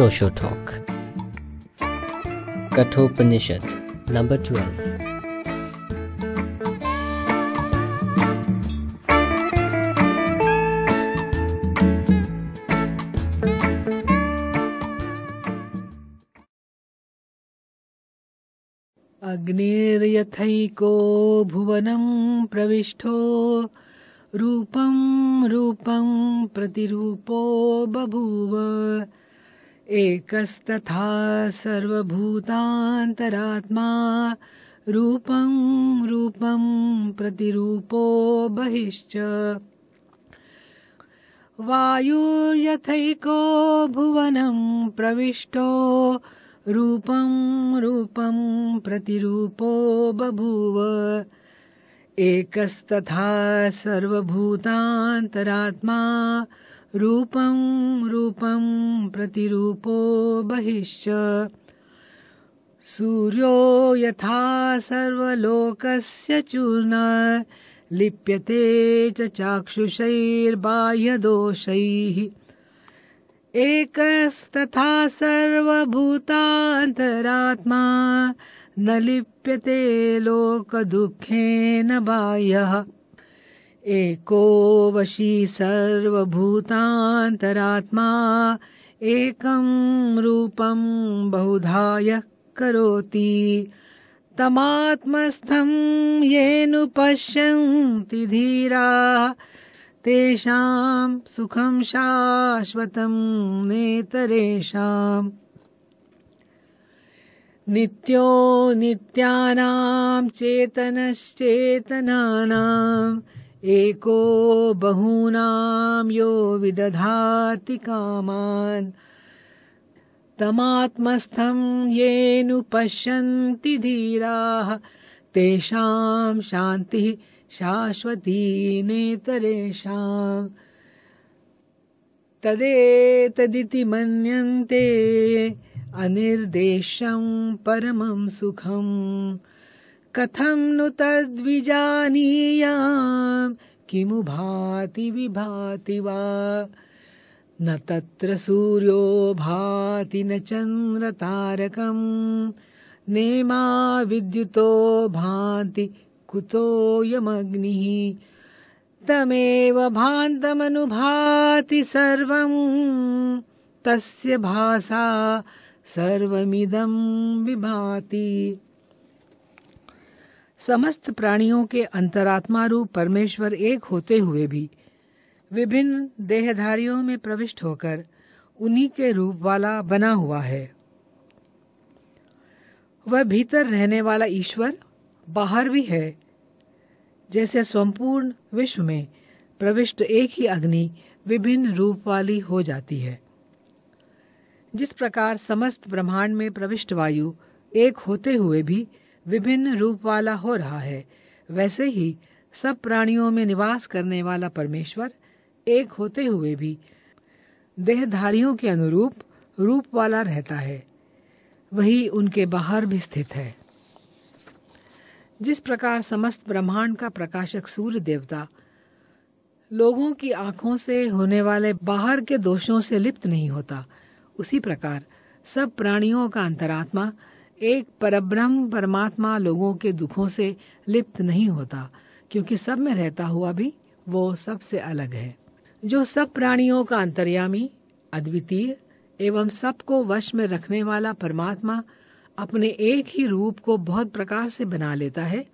Osho Talk. Kathopanishad, number 12. अग्निर्यथैको भुवनं प्रविष्टो रूपं रूपं प्रतिरूपो बभूव एकस्तथा सर्वभूतान्तरात्मा रूपं रूपं प्रतिरूपो बहिश्च। वायुर्यथैको भुवनं प्रविष्टो रूपं रूपं प्रतिरूपो बभूव। एकस्तथा सर्वभूतान्तरात्मा रूपं रूपं प्रतिरूपो बहिश्च। सूर्यो यथा सर्वलोकस्य चूर्ण, लिप्यते च चाक्षुषैर्बाह्यदोषैः। एकस्तथा सर्वभूतान्तरात्मा, न लिप्यते लोकदुःखेन बाह्यः। एको वशी सर्वभूतान्तरात्मा, एकं रूपं बहुधाय करोति। तमात्मस्थं येनुपश्यन्ति धीराः, तेषां सुखं शाश्वतं नेतरेषाम्। नित्यो नित्यानां चेतनश्चेतनानाम् एको बहूनां यो विदधाति कामान्। तमात्मस्थं येनुपश्यन्ति धीराः तेषां शान्तिः शाश्वती नेतरेषाम् तदेतदिति मन्यन्ते अनिर्देशं परमं सुखम् कथं नु तद्विजानीयाम्? किमु भाति विभाति वा? न तत्र सूर्यो भाति न चन्द्रतारकम्। नेमा विद्युतो भान्ति कुतोऽयमग्निः तमेव भान्तमनुभाति सर्वम्। तस्य भासा सर्वमिदं विभाति। समस्त प्राणियों के अंतरात्मा रूप परमेश्वर एक होते हुए भी विभिन्न देहधारियों में प्रविष्ट होकर उन्हीं के रूप वाला बना हुआ है। वह भीतर रहने वाला ईश्वर बाहर भी है। जैसे संपूर्ण विश्व में प्रविष्ट एक ही अग्नि विभिन्न रूप वाली हो जाती है। जिस प्रकार समस्त ब्रह्मांड में प्रविष्ट वायु एक होते हुए भी विभिन्न रूप वाला हो रहा है। वैसे ही सब प्राणियों में निवास करने वाला परमेश्वर एक होते हुए भी देहधारियों के अनुरूप रूप वाला रहता है। वही उनके बाहर भी स्थित है। जिस प्रकार समस्त ब्रह्मांड का प्रकाशक सूर्य देवता लोगों की आँखों से होने वाले बाहर के दोषों से लिप्त नहीं होता, उसी प्रकार सब प्राणियों का अंतरात्मा एक परब्रह्म परमात्मा लोगों के दुखों से लिप्त नहीं होता, क्योंकि सब में रहता हुआ भी वो सबसे अलग है। जो सब प्राणियों का अंतर्यामी, अद्वितीय एवं सबको वश में रखने वाला परमात्मा अपने एक ही रूप को बहुत प्रकार से बना लेता है,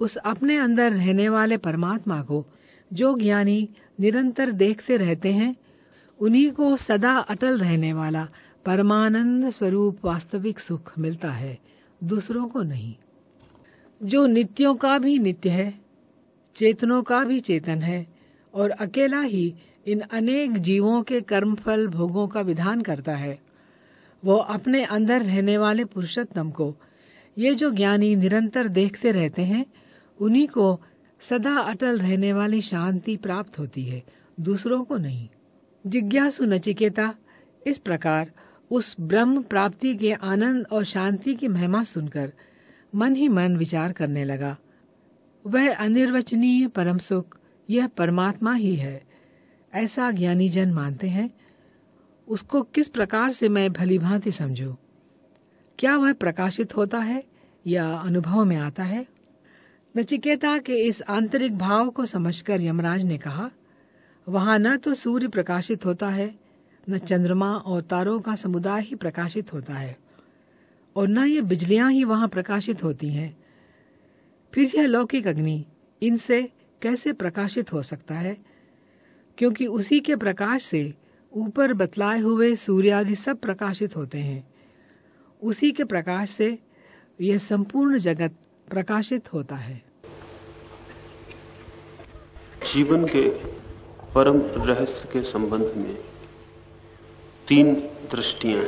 उस अपने अंदर रहने वाले परमात्मा को जो ज्ञानी निरंतर देखते रहते हैं, उन्हीं को सदा अटल रहने वाला परमानंद स्वरूप वास्तविक सुख मिलता है, दूसरों को नहीं। जो नित्यों का भी नित्य है, चेतनों का भी चेतन है, और अकेला ही इन अनेक जीवों के कर्मफल भोगों का विधान करता है, वो अपने अंदर रहने वाले पुरुषोत्तम को, ये जो ज्ञानी निरंतर देखते रहते हैं, उन्हीं को सदा अटल रहने वाली शांति प्राप्त होती है, दूसरों को नहीं। जिज्ञासु नचिकेता, इस प्रकार उस ब्रह्म प्राप्ति के आनंद और शांति की महिमा सुनकर मन ही मन विचार करने लगा। वह अनिर्वचनीय परम सुख, यह परमात्मा ही है। ऐसा ज्ञानी जन मानते हैं। उसको किस प्रकार से मैं भली भांति समझू? क्या वह प्रकाशित होता है या अनुभव में आता है? नचिकेता के इस आंतरिक भाव को समझकर यमराज ने कहा, वहाँ न तो सूर्य प्रकाशित होता है न चंद्रमा और तारों का समुदाय ही प्रकाशित होता है, और न ये बिजलियाँ ही वहाँ प्रकाशित होती हैं। फिर यह लौकिक अग्नि, इनसे कैसे प्रकाशित हो सकता है? क्योंकि उसी के प्रकाश से ऊपर बतलाए हुए सूर्य आदि सब प्रकाशित होते हैं। उसी के प्रकाश से यह संपूर्ण जगत प्रकाशित होता है। जीवन के परम रहस्य के संबंध में तीन दृष्टियाँ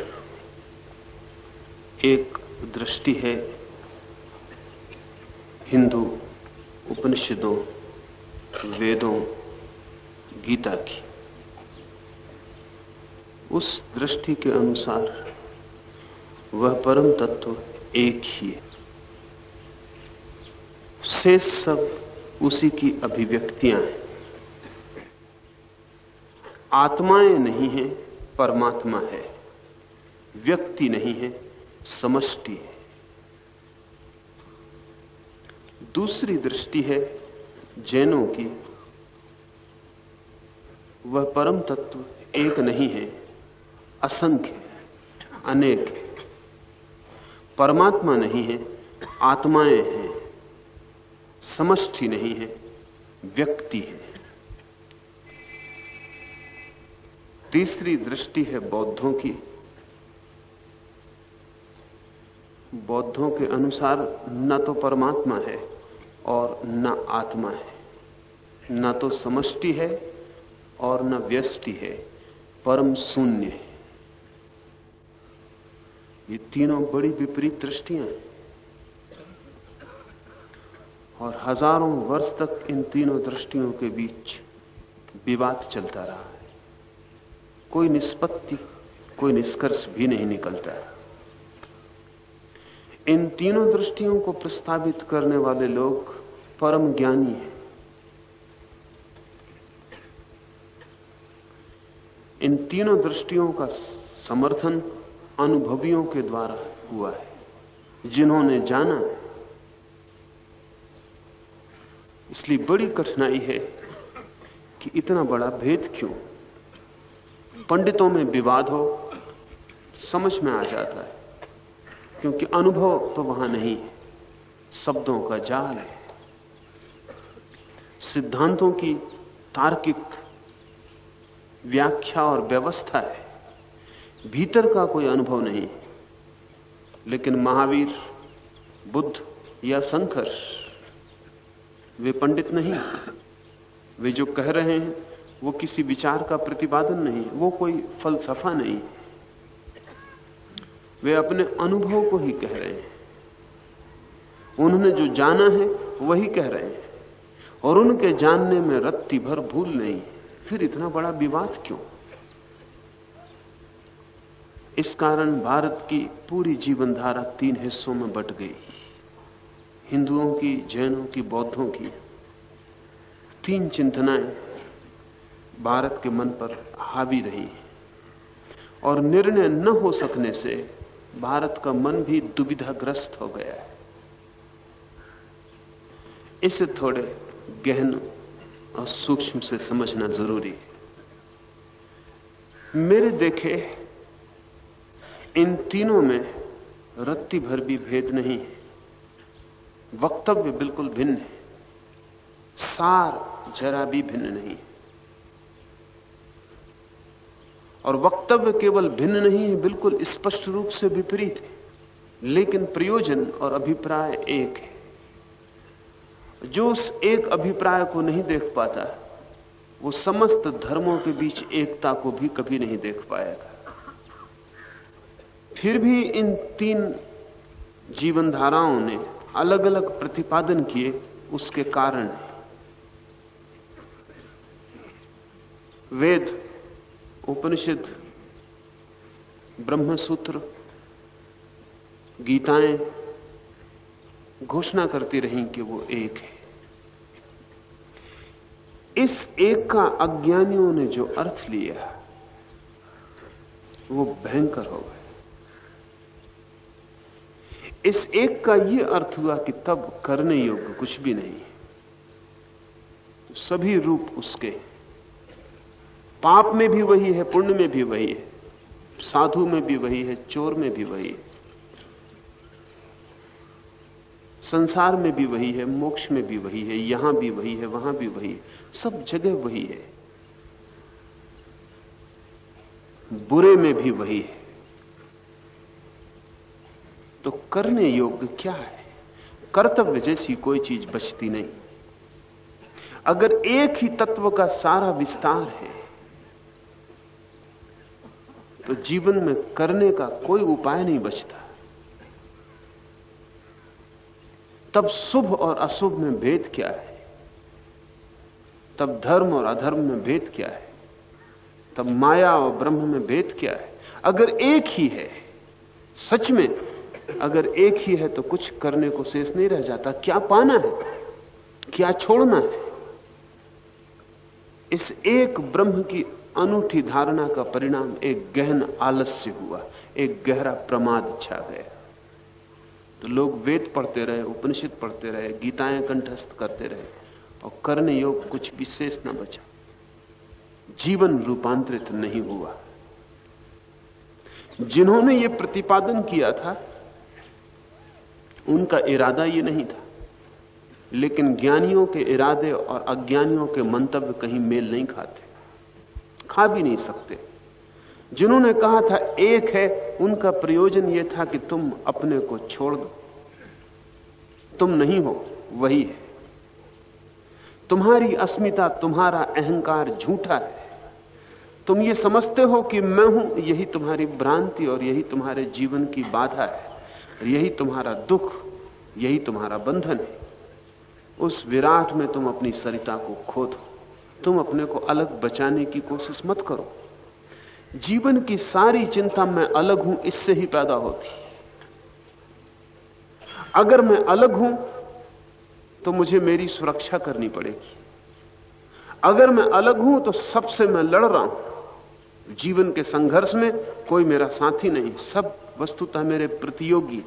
एक दृष्टि है हिंदू उपनिषदों, वेदों, गीता की। उस दृष्टि के अनुसार वह परम तत्व एक ही है। से सब उसी की अभिव्यक्तियाँ हैं। आत्माएँ नहीं है परमात्मा है। व्यक्ति नहीं है, समष्टि है। दूसरी दृष्टि है जैनों की। वह परम तत्व एक नहीं है, असंख्य है, अनेक है। परमात्मा नहीं है, आत्माएँ हैं। समष्टि नहीं है, व्यक्ति है। तीसरी दृष्टि है बौद्धों की। बौद्धों के अनुसार न तो परमात्मा है और न आत्मा है। न तो समष्टि है और न व्यष्टि है, परम शून्य है। ये तीनों बड़ी विपरीत दृष्टियाँ हैं। और हज़ारों वर्ष तक इन तीनों दृष्टियों के बीच विवाद चलता रहा है। कोई निष्पत्ति, कोई निष्कर्ष भी नहीं निकलता है। इन तीनों दृष्टियों को प्रस्तावित करने वाले लोग परम ज्ञानी हैं। इन तीनों दृष्टियों का समर्थन अनुभवियों के द्वारा हुआ है, जिन्होंने जाना इसलिए बड़ी कठिनाई है कि इतना बड़ा भेद क्यों? पंडितों में विवाद हो, समझ में आ जाता है। क्योंकि अनुभव तो वहाँ नहीं है, शब्दों का जाल है। सिद्धांतों की तार्किक व्याख्या और व्यवस्था है। भीतर का कोई अनुभव नहीं लेकिन महावीर, बुद्ध या शंकर, वे पंडित नहीं वे जो कह रहे हैं वो किसी विचार का प्रतिपादन नहीं, वो कोई फलसफा नहीं। वे अपने अनुभव को ही कह रहे हैं। उन्होंने जो जाना है, वही कह रहे हैं। और उनके जानने में रत्ती भर भूल नहीं। फिर इतना बड़ा विवाद क्यों? इस कारण भारत की पूरी जीवनधारा तीन हिस्सों में बट गई। हिंदुओं की, जैनों की, बौद्धों की। तीन चिंतनाएँ भारत के मन पर हावी रही और निर्णय न हो सकने से भारत का मन भी दुविधाग्रस्त हो गया है। इसे थोड़े गहन और सूक्ष्म से समझना ज़रूरी है। मेरे देखे इन तीनों में रत्ती भर भी भेद नहीं है। वक्तव्य बिल्कुल भिन्न है। सार जरा भी भिन्न नहीं है। और वक्तव्य केवल भिन्न नहीं है बिल्कुल स्पष्ट रूप से विपरीत है। लेकिन प्रयोजन और अभिप्राय एक है। जो उस एक अभिप्राय को नहीं देख पाता, वो समस्त धर्मों के बीच एकता को भी कभी नहीं देख पाएगा। फिर भी इन तीन जीवन धाराओं ने अलग अलग प्रतिपादन किए, उसके कारण। वेद उपनिषद, ब्रह्मसूत्र, गीताएँ घोषणा करती रही कि वो एक है। इस एक का अज्ञानियों ने जो अर्थ लिया, वो भयंकर हो गए। इस एक का यह अर्थ हुआ कि तब करने योग्य कुछ भी नहीं सभी रूप उसके पाप में भी वही है, पुण्य में भी वही है, साधु में भी वही है, चोर में भी वही है, संसार में भी वही है, मोक्ष में भी वही है, यहाँ भी वही है, वहाँ भी वही है, सब जगह वही है, बुरे में भी वही है। तो करने योग्य क्या है? कर्तव्य जैसी कोई चीज़ बचती नहीं। अगर एक ही तत्व का सारा विस्तार है तो जीवन में करने का कोई उपाय नहीं बचता। तब शुभ और अशुभ में भेद क्या है? तब धर्म और अधर्म में भेद क्या है? तब माया और ब्रह्म में भेद क्या है? अगर एक ही है, सच में, अगर एक ही है तो कुछ करने को शेष नहीं रह जाता। क्या पाना है? क्या छोड़ना है? इस एक ब्रह्म की अनूठी धारणा का परिणाम एक गहन आलस्य हुआ, एक गहरा प्रमाद छा गया। तो लोग वेद पढ़ते रहे, उपनिषद पढ़ते रहे, गीताएँ कंठस्थ करते रहे, और करने योग कुछ विशेष न बचा। जीवन रूपांतरित नहीं हुआ। जिन्होंने यह प्रतिपादन किया था, उनका इरादा यह नहीं था। लेकिन ज्ञानियों के इरादे और अज्ञानियों के मंतव्य कहीं मेल नहीं खाते। खा भी नहीं सकते। जिन्होंने कहा था एक है, उनका प्रयोजन यह था कि तुम अपने को छोड़ दो। तुम नहीं हो, वही है। तुम्हारी अस्मिता, तुम्हारा अहंकार झूठा है। तुम ये समझते हो कि मैं हूँ, यही तुम्हारी भ्रांति और यही तुम्हारे जीवन की बाधा है। यही तुम्हारा दुख, यही तुम्हारा बंधन है। उस विराट में तुम अपनी सरिता को खो दो तुम अपने को अलग बचाने की कोशिश मत करो। जीवन की सारी चिंता मैं अलग हूँ, इससे ही पैदा होती। अगर मैं अलग हूँ तो मुझे मेरी सुरक्षा करनी पड़ेगी। अगर मैं अलग हूँ तो सबसे मैं लड़ रहा हूँ। जीवन के संघर्ष में कोई मेरा साथी नहीं, सब वस्तुतः मेरे प्रतियोगी।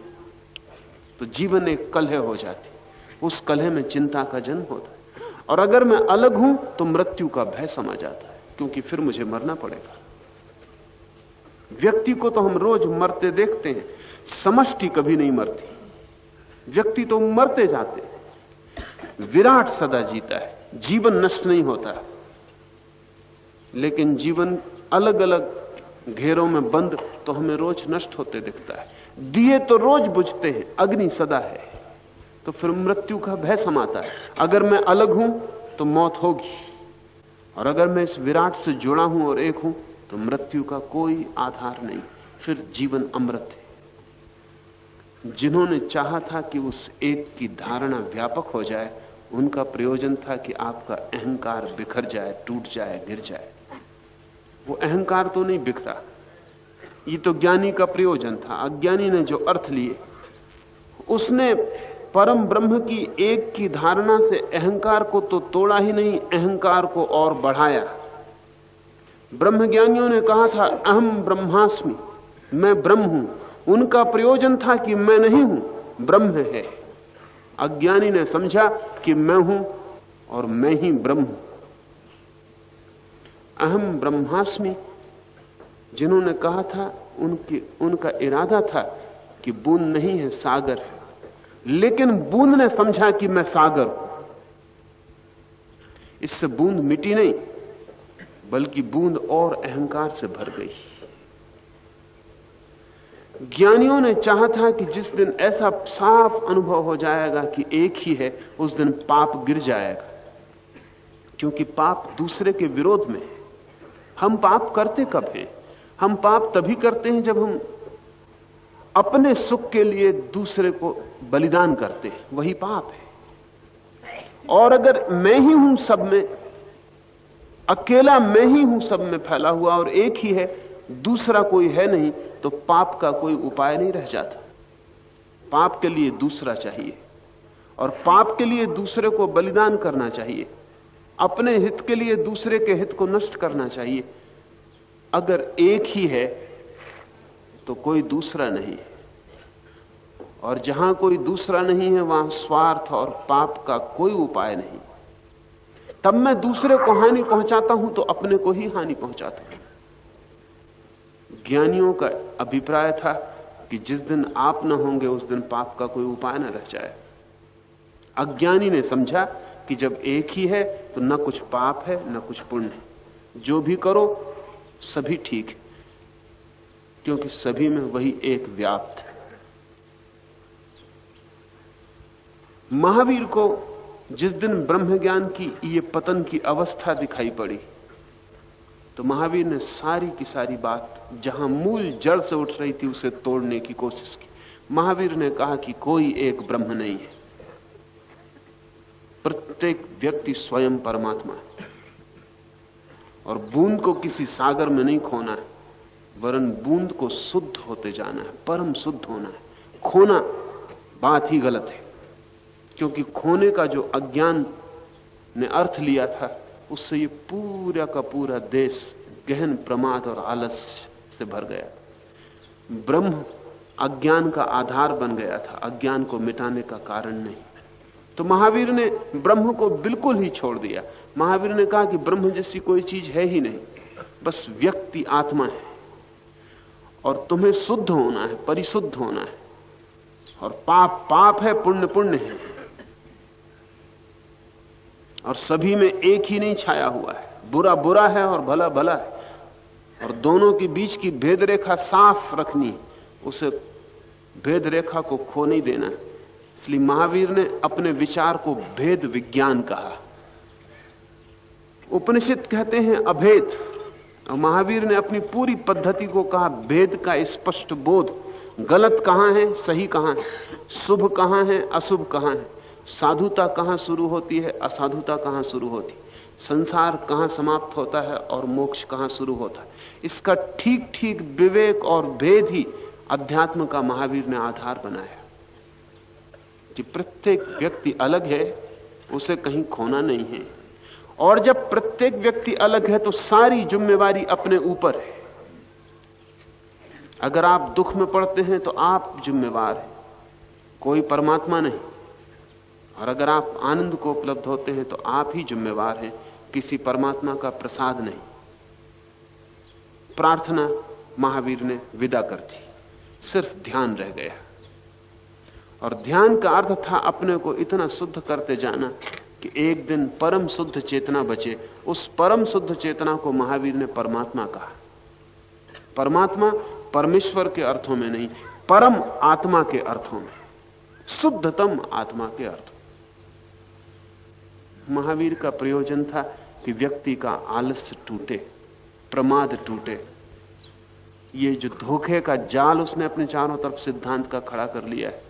तो जीवन एक कलह हो जाती। उस कलह में चिंता का जन्म होता है। और अगर मैं अलग हूँ तो मृत्यु का भय समा जाता है, क्योंकि फिर मुझे मरना पड़ेगा। व्यक्ति को तो हम रोज मरते देखते हैं, समष्टि कभी नहीं मरती। व्यक्ति तो मरते जाते विराट सदा जीता है, जीवन नष्ट नहीं होता। लेकिन जीवन अलग अलग घेरों में बंद तो हमें रोज नष्ट होते दिखता है। दिए तो रोज बुझते हैं, अग्नि सदा है। तो फिर मृत्यु का भय समाता है। अगर मैं अलग हूँ तो मौत होगी। और अगर मैं इस विराट से जुड़ा हूँ और एक हूँ तो मृत्यु का कोई आधार नहीं। फिर जीवन अमृत है। जिन्होंने चाहा था कि उस एक की धारणा व्यापक हो जाए, उनका प्रयोजन था कि आपका अहंकार बिखर जाए, टूट जाए, गिर जाए। वो अहंकार तो नहीं बिखरा। ये तो ज्ञानी का प्रयोजन था। अज्ञानी ने जो अर्थ लिए, उसने परम ब्रह्म की एक की धारणा से अहंकार को तो तोड़ा ही नहीं, अहंकार को और बढ़ाया। ब्रह्मज्ञानियों ने कहा था, अहम ब्रह्मास्मि, मैं ब्रह्म हूँ। उनका प्रयोजन था कि मैं नहीं हूँ, ब्रह्म है। अज्ञानी ने समझा कि मैं हूँ और मैं ही ब्रह्म हूँ। अहम ब्रह्मास्मि, जिन्होंने कहा था, उनकी, उनका इरादा था कि बूंद नहीं है, सागर है। लेकिन बूंद ने समझा कि मैं सागर हूँ। इससे बूंद मिटी नहीं, बल्कि बूंद और अहंकार से भर गई। ज्ञानियों ने चाहा था कि जिस दिन ऐसा साफ़ अनुभव हो जाएगा कि एक ही है, उस दिन पाप गिर जाएगा। क्योंकि पाप दूसरे के विरोध में है। हम पाप करते कब हैं? हम पाप तभी करते हैं जब हम अपने सुख के लिए दूसरे को बलिदान करते हैं। वही पाप है। और अगर मैं ही हूँ सब में, अकेला मैं ही हूँ सब में फैला हुआ और एक ही है, दूसरा कोई है नहीं तो पाप का कोई उपाय नहीं रह जाता। पाप के लिए दूसरा चाहिए और पाप के लिए दूसरे को बलिदान करना चाहिए। अपने हित के लिए दूसरे के हित को नष्ट करना चाहिए। अगर एक ही है तो कोई दूसरा नहीं है। और जहाँ कोई दूसरा नहीं है, वहाँ स्वार्थ और पाप का कोई उपाय नहीं। तब मैं दूसरे को हानि पहुंचाता हूँ तो अपने को ही हानि पहुंचाता हूँ। ज्ञानियों का अभिप्राय था कि जिस दिन आप ना होंगे, उस दिन पाप का कोई उपाय ना रह जाए। अज्ञानी ने समझा कि जब एक ही है तो न कुछ पाप है, न कुछ पुण्य जो भी करो, सभी ठीक है। क्योंकि सभी में वही एक व्याप्त है। महावीर को जिस दिन ब्रह्म ज्ञान की, ये पतन की अवस्था दिखाई पड़ी तो महावीर ने सारी की सारी बात, जहाँ मूल जड़ से उठ रही थी, उसे तोड़ने की कोशिश की। महावीर ने कहा कि कोई एक ब्रह्म नहीं है। प्रत्येक व्यक्ति स्वयं परमात्मा है। और बूंद को किसी सागर में नहीं खोना है। वरन बूंद को शुद्ध होते जाना है, परम शुद्ध होना है। खोना बात ही गलत है, क्योंकि खोने का जो अज्ञान ने अर्थ लिया था, उससे ये पूरा का पूरा देश गहन प्रमाद और आलस्य से भर गया। ब्रह्म अज्ञान का आधार बन गया था, अज्ञान को मिटाने का कारण नहीं। तो महावीर ने ब्रह्म को बिल्कुल ही छोड़ दिया। महावीर ने कहा कि ब्रह्म जैसी कोई चीज़ है ही नहीं, बस व्यक्ति आत्मा है। और तुम्हें शुद्ध होना है, परिशुद्ध होना है। और पाप पाप है, पुण्य पुण्य है। और सभी में एक ही नहीं छाया हुआ है। बुरा बुरा है और भला भला है। और दोनों के बीच की भेद रेखा साफ़ रखनी, उसे भेद रेखा को खो नहीं देना इसलिए महावीर ने अपने विचार को भेद विज्ञान कहा। उपनिषद कहते हैं, अभेद। महावीर ने अपनी पूरी पद्धति को कहा, भेद का स्पष्ट बोध, गलत कहाँ है, सही कहाँ है? शुभ कहाँ है, अशुभ कहाँ है? साधुता कहाँ शुरू होती है, असाधुता कहाँ शुरू होती? संसार कहाँ समाप्त होता है और मोक्ष कहाँ शुरू होता है? इसका ठीक ठीक विवेक और भेद ही अध्यात्म का महावीर ने आधार बनाया। कि प्रत्येक व्यक्ति अलग है, उसे कहीं खोना नहीं है। और जब प्रत्येक व्यक्ति अलग है तो सारी जिम्मेवारी अपने ऊपर है। अगर आप दुख में पड़ते हैं तो आप जिम्मेवार हैं। कोई परमात्मा नहीं। और अगर आप आनंद को उपलब्ध होते हैं तो आप ही जिम्मेवार हैं। किसी परमात्मा का प्रसाद नहीं। प्रार्थना महावीर ने विदा कर दी। सिर्फ़ ध्यान रह गया। और ध्यान का अर्थ था अपने को इतना शुद्ध करते जाना। कि एक दिन परम शुद्ध चेतना बचे। उस परम शुद्ध चेतना को महावीर ने परमात्मा कहा। परमात्मा परमेश्वर के अर्थों में नहीं, परम आत्मा के अर्थों में। शुद्धतम आत्मा के अर्थ महावीर का प्रयोजन था कि व्यक्ति का आलस्य टूटे, प्रमाद टूटे। ये जो धोखे का जाल उसने अपने चारों तरफ़ सिद्धांत का खड़ा कर लिया है,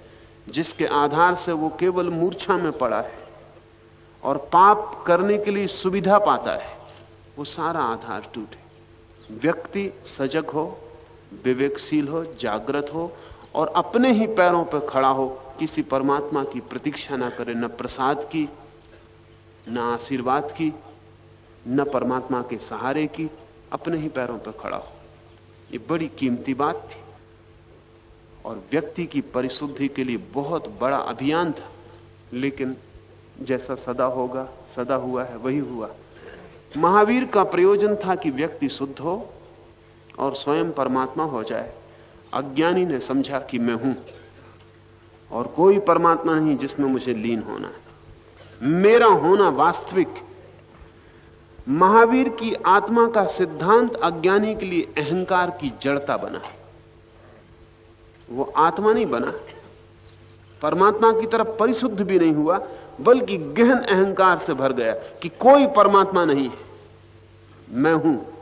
जिसके आधार से वो केवल मूर्छा में पड़ा है। और पाप करने के लिए सुविधा पाता है, वो सारा आधार टूटे। व्यक्ति सजग हो, विवेकशील हो, जागृत हो और अपने ही पैरों पर खड़ा हो, किसी परमात्मा की प्रतीक्षा ना करे, न प्रसाद की, न आशीर्वाद की, न परमात्मा के सहारे की, अपने ही पैरों पर खड़ा हो। ये बड़ी कीमती बात थी। और व्यक्ति की परिशुद्धि के लिए बहुत बड़ा अभियान था, लेकिन जैसा सदा होगा, सदा हुआ है, वही हुआ। महावीर का प्रयोजन था कि व्यक्ति शुद्ध हो और स्वयं परमात्मा हो जाए। अज्ञानी ने समझा कि मैं हूँ और कोई परमात्मा नहीं जिसमें मुझे लीन होना है। मेरा होना वास्तविक। महावीर की आत्मा का सिद्धांत अज्ञानी के लिए अहंकार की जड़ता बना वो आत्मा नहीं बना। परमात्मा की तरफ़ परिशुद्ध भी नहीं हुआ बल्कि गहन अहंकार से भर गया कि कोई परमात्मा नहीं है। मैं हूँ।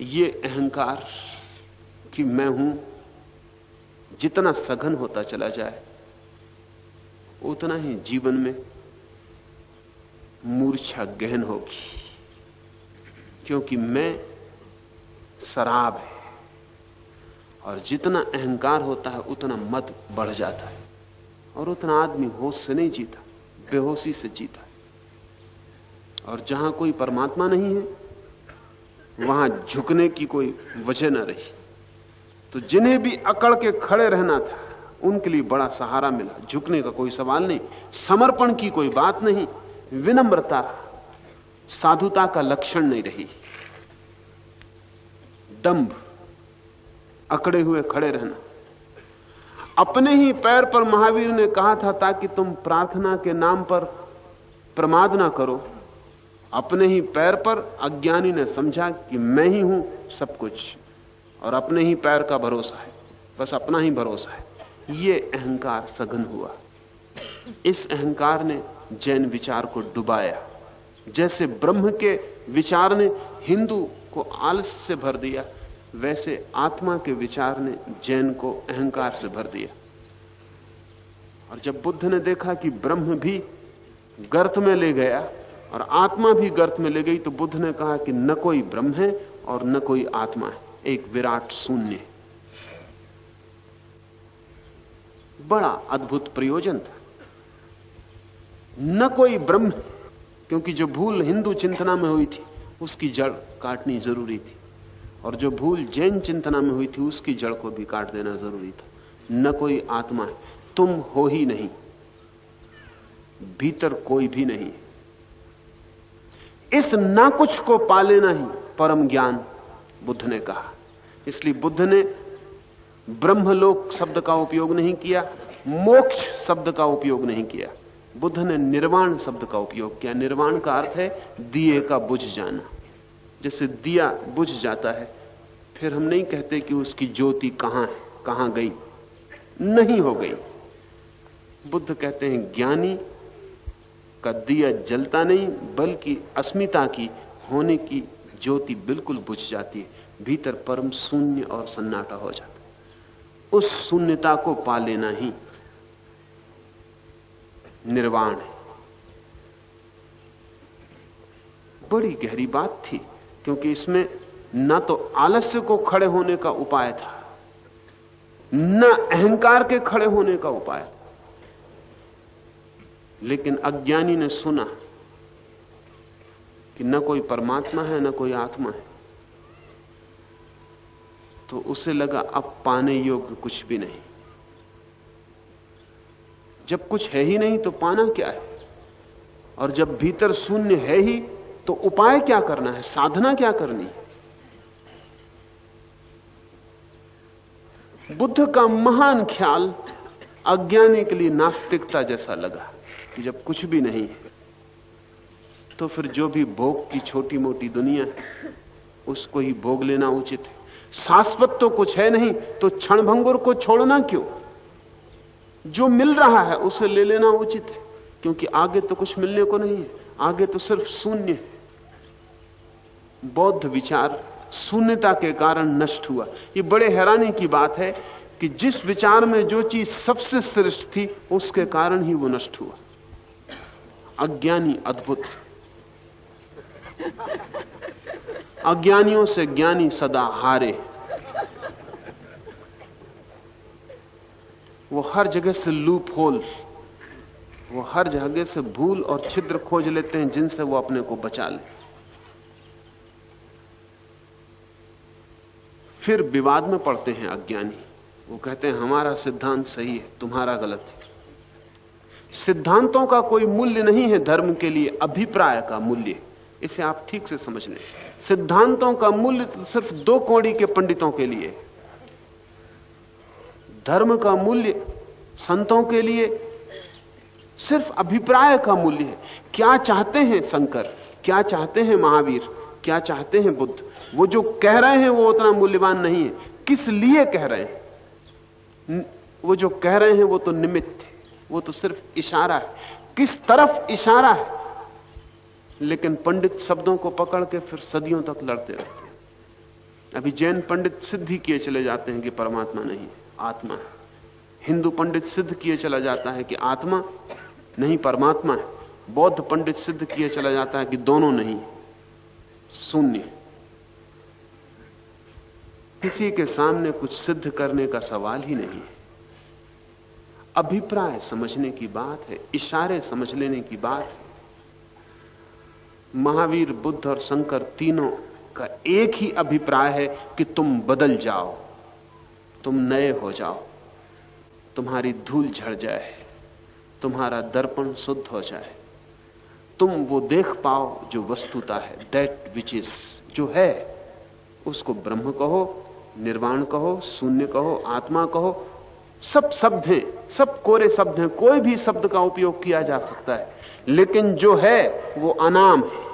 ये अहंकार कि मैं हूँ, जितना सघन होता चला जाए, उतना ही जीवन में मूर्छा गहन होगी। क्योंकि मैं शराब है, और जितना अहंकार होता है, उतना मत बढ़ जाता है। और उतना आदमी होश से नहीं जीता, बेहोशी से जीता और जहाँ कोई परमात्मा नहीं है, वहाँ झुकने की कोई वजह न रही। तो जिन्हें भी अकड़ के खड़े रहना था, उनके लिए बड़ा सहारा मिला। झुकने का कोई सवाल नहीं, समर्पण की कोई बात नहीं, विनम्रता, साधुता का लक्षण नहीं रही। दंभ अकड़े हुए खड़े रहना। अपने ही पैर पर महावीर ने कहा था ताकि तुम प्रार्थना के नाम पर प्रमाद ना करो। अपने ही पैर पर अज्ञानी ने समझा कि मैं ही हूँ सब कुछ, और अपने ही पैर का भरोसा है, बस अपना ही भरोसा है। ये अहंकार सघन हुआ। इस अहंकार ने जैन विचार को डुबाया। जैसे ब्रह्म के विचार ने हिंदू को आलस से भर दिया वैसे आत्मा के विचार ने जैन को अहंकार से भर दिया। और जब बुद्ध ने देखा कि ब्रह्म भी गर्त में ले गया और आत्मा भी गर्त में ले गई तो बुद्ध ने कहा कि न कोई ब्रह्म है और न कोई आत्मा है, एक विराट शून्य। बड़ा अद्भुत प्रयोजन था। न कोई ब्रह्म, क्योंकि जो भूल हिंदू चिंतना में हुई थी, उसकी जड़ काटनी ज़रूरी थी। और जो भूल, जैन चिंतना में हुई थी, उसकी जड़ को भी काट देना ज़रूरी था। न कोई आत्मा है। तुम हो ही नहीं। भीतर कोई भी नहीं इस ना कुछ को पा लेना ही परम ज्ञान, बुद्ध ने कहा। इसलिए बुद्ध ने ब्रह्मलोक शब्द का उपयोग नहीं किया, मोक्ष शब्द का उपयोग नहीं किया। बुद्ध ने निर्वाण शब्द का उपयोग किया। निर्वाण का अर्थ है, दिए का बुझ जाना। जैसे दिया बुझ जाता है, फिर हम नहीं कहते कि उसकी ज्योति कहाँ है, कहाँ गई। नहीं हो गई। बुद्ध कहते हैं, ज्ञानी का दिया जलता नहीं, बल्कि अस्मिता की, होने की ज्योति बिल्कुल बुझ जाती है। भीतर परम शून्य और सन्नाटा हो जाता उस शून्यता को पा लेना ही निर्वाण है। बड़ी गहरी बात थी। क्योंकि इसमें न तो आलस्य को खड़े होने का उपाय था, न अहंकार के खड़े होने का उपाय लेकिन अज्ञानी ने सुना कि न कोई परमात्मा है, न कोई आत्मा है। तो उसे लगा, अब पाने योग्य कुछ भी नहीं। जब कुछ है ही नहीं तो पाना क्या है? और जब भीतर शून्य है ही तो उपाय क्या करना है? साधना क्या करनी? है बुद्ध का महान ख्याल अज्ञानी के लिए नास्तिकता जैसा लगा कि जब कुछ भी नहीं है तो फिर जो भी भोग की छोटी मोटी दुनिया है, उसको ही भोग लेना उचित है। शाश्वत तो कुछ है नहीं तो क्षणभंगुर को छोड़ना क्यों? जो मिल रहा है, उसे ले लेना उचित है, क्योंकि आगे तो कुछ मिलने को नहीं है। आगे तो सिर्फ़ शून्य है। बौद्ध विचार शून्यता के कारण नष्ट हुआ। ये बड़े हैरानी की बात है कि जिस विचार में जो चीज़ सबसे श्रेष्ठ थी, उसके कारण ही वो नष्ट हुआ। अज्ञानी अद्भुत। अज्ञानियों से ज्ञानी सदा हारे। वो हर जगह से लूप होल। वो हर जगह से भूल और छिद्र खोज लेते हैं जिनसे वो अपने को बचा ले। फिर विवाद में पड़ते हैं अज्ञानी। वो कहते हैं, हमारा सिद्धांत सही है, तुम्हारा गलत है। सिद्धांतों का कोई मूल्य नहीं है, धर्म के लिए अभिप्राय का मूल्य इसे आप ठीक से समझ लें। सिद्धांतों का मूल्य तो सिर्फ़ दो कौड़ी के पंडितों के लिए धर्म का मूल्य संतों के लिए सिर्फ़ अभिप्राय का मूल्य है। क्या चाहते हैं शंकर? क्या चाहते हैं महावीर? क्या चाहते हैं बुद्ध? वो जो कह रहे हैं वो उतना मूल्यवान नहीं है। किस लिए कह रहे हैं? वो जो कह रहे हैं वो तो निमित्त है। वो तो सिर्फ़ इशारा है। किस तरफ़ इशारा है? लेकिन पंडित शब्दों को पकड़ के फिर सदियों तक लड़ते रहते हैं। अभी जैन पंडित सिद्ध किए चले जाते हैं कि परमात्मा नहीं आत्मा हिंदू पंडित सिद्ध किए चला जाता है कि आत्मा नहीं, परमात्मा है। बौद्ध पंडित सिद्ध किए चला जाता है कि दोनों नहीं, शून्य। किसी के सामने कुछ सिद्ध करने का सवाल ही नहीं है। अभिप्राय समझने की बात है, इशारे समझ लेने की बात है। महावीर, बुद्ध और शंकर तीनों का एक ही अभिप्राय है कि तुम बदल जाओ, तुम नए हो जाओ, तुम्हारी धूल झड़ जाए। तुम्हारा दर्पण शुद्ध हो जाए। तुम वो देख पाओ जो वस्तुता है दैट विच इज़ जो है, उसको ब्रह्म कहो, निर्वाण कहो, शून्य कहो, आत्मा कहो, सब शब्द हैं, सब कोरे शब्द हैं, कोई भी शब्द का उपयोग किया जा सकता है। लेकिन जो है, वो अनाम है।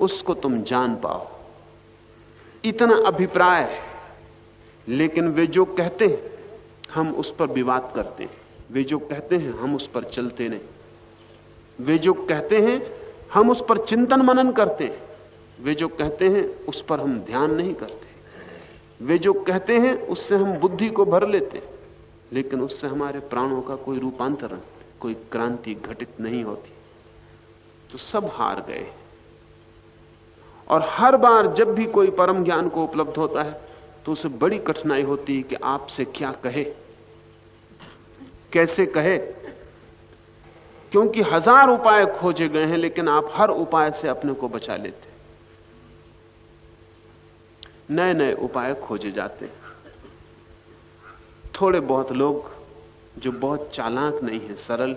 उसको तुम जान पाओ। इतना अभिप्राय है। लेकिन वे जो कहते हैं, हम उस पर विवाद करते हैं। वे जो कहते हैं, हम उस पर चलते नहीं। वे जो कहते हैं, हम उस पर चिंतन मनन करते हैं। वे जो कहते हैं, उस पर हम ध्यान नहीं करते। वे जो कहते हैं, उससे हम बुद्धि को भर लेते लेकिन उससे हमारे प्राणों का कोई रूपांतरण, कोई क्रांति घटित नहीं होती। तो सब हार गए और हर बार जब भी कोई परम ज्ञान को उपलब्ध होता है तो उसे बड़ी कठिनाई होती है कि आपसे क्या कहे। कैसे कहे? क्योंकि हज़ार उपाय खोजे गए हैं, लेकिन आप हर उपाय से अपने को बचा लेते नए नए उपाय खोजे जाते हैं। थोड़े बहुत लोग जो बहुत चालाक नहीं है, सरल,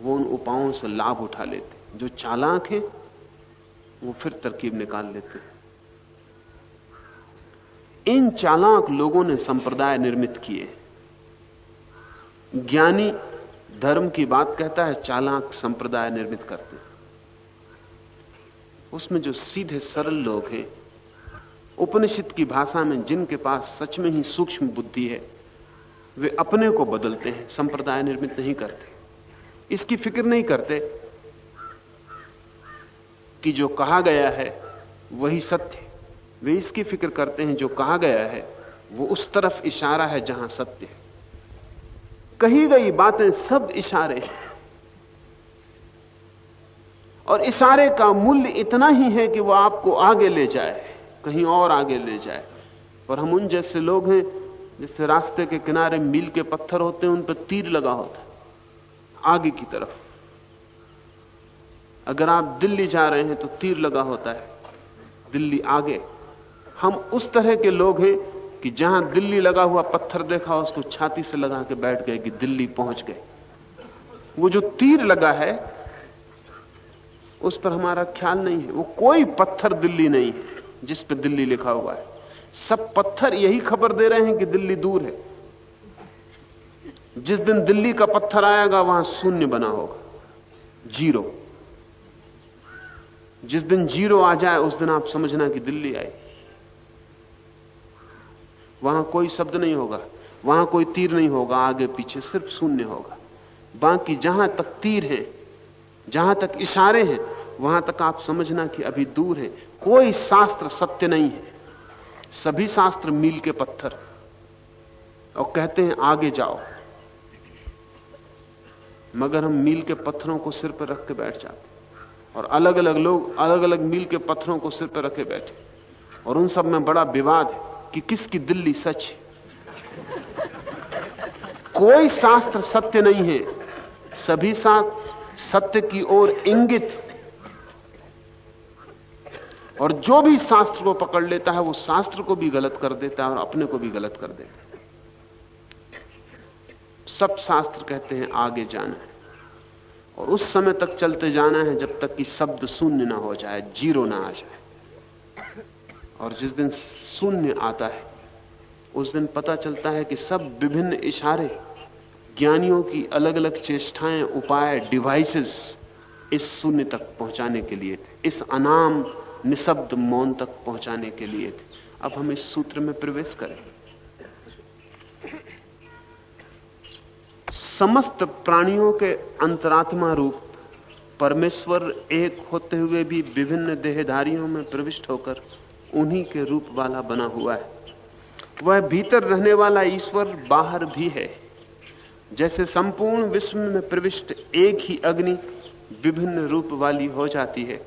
वो उन उपायों से लाभ उठा लेते जो चालाक है, वो फिर तरकीब निकाल लेते इन चालाक लोगों ने संप्रदाय निर्मित किए ज्ञानी धर्म की बात कहता है, चालाक संप्रदाय निर्मित करते उसमें जो सीधे सरल लोग हैं, उपनिषद की भाषा में जिनके पास सच में ही सूक्ष्म बुद्धि है, वे अपने को बदलते हैं, संप्रदाय निर्मित नहीं करते। इसकी फ़िक्र नहीं करते कि जो कहा गया है, वही सत्य वे इसकी फ़िक्र करते हैं, जो कहा गया है, वो उस तरफ़ इशारा है जहाँ सत्य है। कही गई बातें सब इशारे हैं। और इशारे का मूल्य इतना ही है कि वो आपको आगे ले जाए, कहीं और आगे ले जाए। और हम उन जैसे लोग हैं, जैसे रास्ते के किनारे मील के पत्थर होते हैं, उन पर तीर लगा होता है, आगे की तरफ़। अगर आप दिल्ली जा रहे हैं तो तीर लगा होता है, दिल्ली आगे। हम उस तरह के लोग हैं कि जहाँ दिल्ली लगा हुआ पत्थर देखा, उसको छाती से लगा के बैठ गए कि दिल्ली पहुँच गए। वो जो तीर लगा है, उस पर हमारा ख्याल नहीं है। वो कोई पत्थर दिल्ली नहीं है, जिस पर दिल्ली लिखा हुआ है। सब पत्थर यही खबर दे रहे हैं कि दिल्ली दूर है। जिस दिन दिल्ली का पत्थर आएगा, वहाँ शून्य बना होगा। ज़ीरो। जिस दिन ज़ीरो आ जाए, उस दिन आप समझना कि दिल्ली आई। वहाँ कोई शब्द नहीं होगा, वहाँ कोई तीर नहीं होगा, आगे पीछे सिर्फ़ शून्य होगा। बाकी जहाँ तक तीर है, जहाँ तक इशारे हैं, वहाँ तक आप समझना कि अभी दूर है। कोई शास्त्र सत्य नहीं है। सभी शास्त्र मील के पत्थर। और कहते हैं, आगे जाओ। मगर हम मील के पत्थरों को सिर पर रख के बैठ जाते और अलग अलग लोग अलग अलग मील के पत्थरों को सिर पर रखे बैठे और उन सब में बड़ा विवाद है। कि किसकी दिल्ली सच है? कोई शास्त्र सत्य नहीं है। सभी शास्त्र सत्य की ओर इंगित और जो भी शास्त्र को पकड़ लेता है, वो शास्त्र को भी गलत कर देता है और अपने को भी गलत कर देता है। सब शास्त्र कहते हैं, आगे जाना है। और उस समय तक चलते जाना है जब तक कि शब्द शून्य ना हो जाए, ज़ीरो ना आ जाए। और जिस दिन शून्य आता है, उस दिन पता चलता है कि सब विभिन्न इशारे, ज्ञानियों की अलग अलग चेष्टाएँ, उपाय डिवाइसेस इस शून्य तक पहुँचाने के लिए थे। इस अनाम, निशब्द मौन तक पहुँचाने के लिए थे। अब हम इस सूत्र में प्रवेश करें। समस्त प्राणियों के अंतरात्मा रूप, परमेश्वर एक होते हुए भी विभिन्न देहधारियों में प्रविष्ट होकर उन्हीं के रूप वाला बना हुआ है। वह भीतर रहने वाला ईश्वर बाहर भी है। जैसे संपूर्ण विश्व में प्रविष्ट एक ही अग्नि विभिन्न रूप वाली हो जाती है,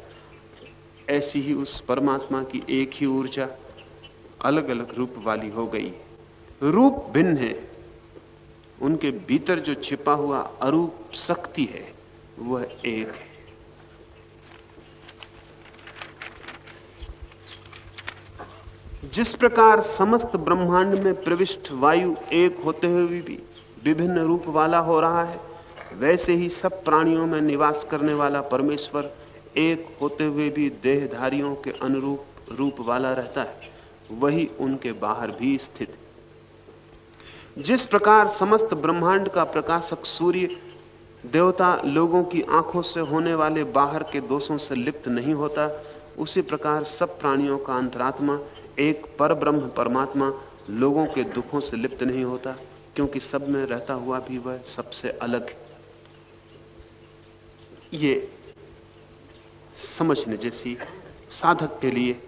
ऐसी ही उस परमात्मा की एक ही ऊर्जा अलग अलग रूप वाली हो गई। रूप भिन्न है। उनके भीतर जो छिपा हुआ अरूप शक्ति है, वह एक है। जिस प्रकार समस्त ब्रह्मांड में प्रविष्ट वायु एक होते हुए भी विभिन्न रूप वाला हो रहा है, वैसे ही सब प्राणियों में निवास करने वाला परमेश्वर एक होते हुए भी देहधारियों के अनुरूप रूप वाला रहता है, वही उनके बाहर भी स्थित जिस प्रकार समस्त ब्रह्मांड का प्रकाशक सूर्य देवता लोगों की आँखों से होने वाले बाहर के दोषों से लिप्त नहीं होता, उसी प्रकार सब प्राणियों का अंतरात्मा एक पर ब्रह्म परमात्मा लोगों के दुखों से लिप्त नहीं होता, क्योंकि सब में रहता हुआ भी वह सबसे अलग है। ये समझने जैसी साधक के लिए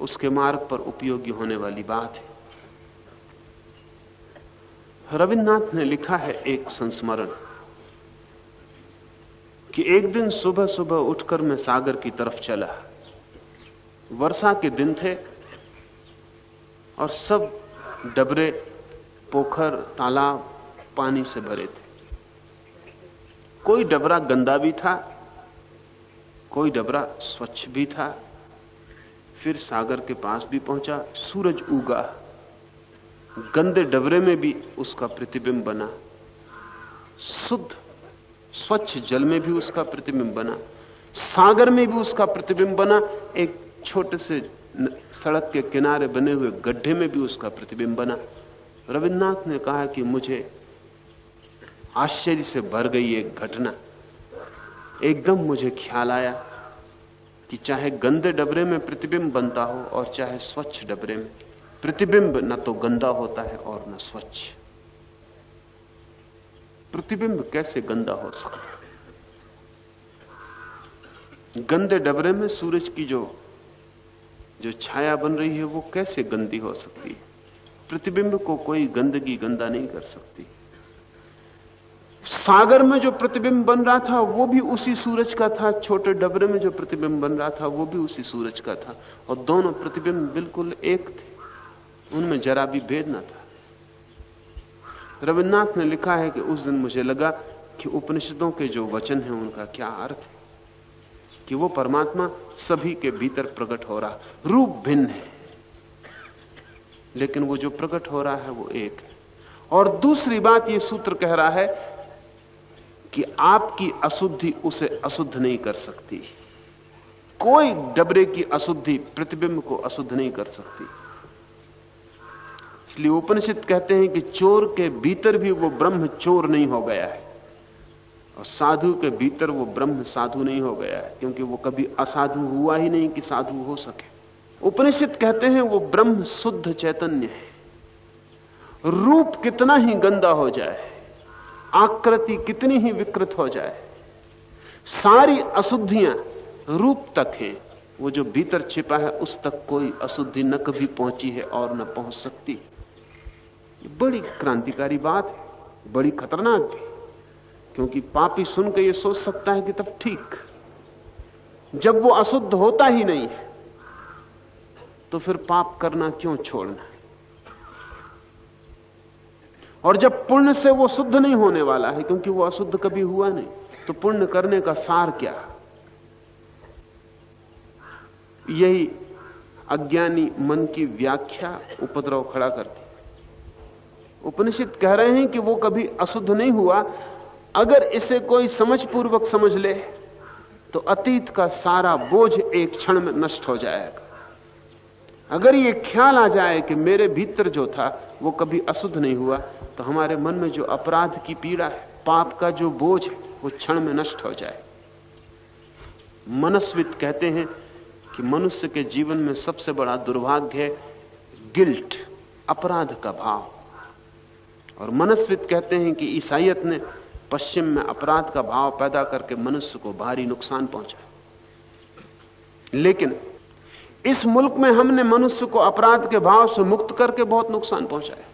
उसके मार्ग पर उपयोगी होने वाली बात है। रविन्द्रनाथ ने लिखा है एक संस्मरण कि एक दिन सुबह सुबह उठकर मैं सागर की तरफ़ चला। वर्षा के दिन थे और सब डबरे, पोखर, तालाब पानी से भरे थे। कोई डबरा गंदा भी था, कोई डबरा स्वच्छ भी था। फिर सागर के पास भी पहुँचा, सूरज उगा। गंदे डबरे में भी उसका प्रतिबिंब बना। शुद्ध, स्वच्छ जल में भी उसका प्रतिबिंब बना। सागर में भी उसका प्रतिबिंब बना। एक छोटे से सड़क के किनारे बने हुए गड्ढे में भी उसका प्रतिबिंब बना। रविन्द्रनाथ ने कहा कि मुझे आश्चर्य से भर गई एक घटना। एकदम मुझे ख्याल आया कि चाहे गंदे डबरे में प्रतिबिंब बनता हो और चाहे स्वच्छ डबरे में, प्रतिबिंब न तो गंदा होता है और न स्वच्छ। प्रतिबिंब कैसे गंदा हो सकता है? गंदे डबरे में सूरज की जो जो छाया बन रही है, वो कैसे गंदी हो सकती है? प्रतिबिंब को कोई गंदगी, गंदा नहीं कर सकती। सागर में जो प्रतिबिंब बन रहा था, वो भी उसी सूरज का था। छोटे डबरे में जो प्रतिबिंब बन रहा था, वो भी उसी सूरज का था। और दोनों प्रतिबिंब बिल्कुल एक थे। उनमें जरा भी भेद ना था। रविन्द्रनाथ ने लिखा है कि उस दिन मुझे लगा कि उपनिषदों के जो वचन हैं, उनका क्या अर्थ है? कि वो परमात्मा सभी के भीतर प्रकट हो रहा। रूप भिन्न है। लेकिन वो जो प्रकट हो रहा है, वो एक है। और दूसरी बात ये सूत्र कह रहा है कि आपकी अशुद्धि उसे अशुद्ध नहीं कर सकती। कोई डबरे की अशुद्धि, प्रतिबिंब को अशुद्ध नहीं कर सकती। इसलिए उपनिषद कहते हैं कि चोर के भीतर भी वो ब्रह्म चोर नहीं हो गया है। और साधु के भीतर वो ब्रह्म साधु नहीं हो गया है, क्योंकि वो कभी असाधु हुआ ही नहीं कि साधु हो सके। उपनिषद कहते हैं वो ब्रह्म शुद्ध चैतन्य है। रूप कितना ही गंदा हो जाए, आकृति कितनी ही विकृत हो जाए, सारी अशुद्धियाँ रूप तक हैं, वो जो भीतर छिपा है, उस तक कोई अशुद्धि न कभी पहुँची है और न पहुँच सकती। बड़ी क्रांतिकारी बात है, बड़ी खतरनाक भी। क्योंकि पापी सुन के ये सोच सकता है कि तब ठीक। जब वो अशुद्ध होता ही नहीं है तो फिर पाप करना क्यों छोड़ना? और जब पुण्य से वो शुद्ध नहीं होने वाला है, क्योंकि वो अशुद्ध कभी हुआ नहीं तो पुण्य करने का सार क्या? यही अज्ञानी मन की व्याख्या उपद्रव खड़ा करती। उपनिषद कह रहे हैं कि वो कभी अशुद्ध नहीं हुआ अगर इसे कोई समझ पूर्वक समझ ले तो अतीत का सारा बोझ एक क्षण में नष्ट हो जाएगा। अगर ये ख्याल आ जाए कि मेरे भीतर जो था, वो कभी अशुद्ध नहीं हुआ तो हमारे मन में जो अपराध की पीड़ा है, पाप का जो बोझ है, वो क्षण में नष्ट हो जाए। मनस्वित कहते हैं कि मनुष्य के जीवन में सबसे बड़ा दुर्भाग्य है गिल्ट, अपराध का भाव। और मनस्वित कहते हैं कि ईसाइत ने पश्चिम में अपराध का भाव पैदा करके मनुष्य को भारी नुकसान पहुँचा। लेकिन इस मुल्क में हमने मनुष्य को अपराध के भाव से मुक्त करके बहुत नुकसान पहुँचाया।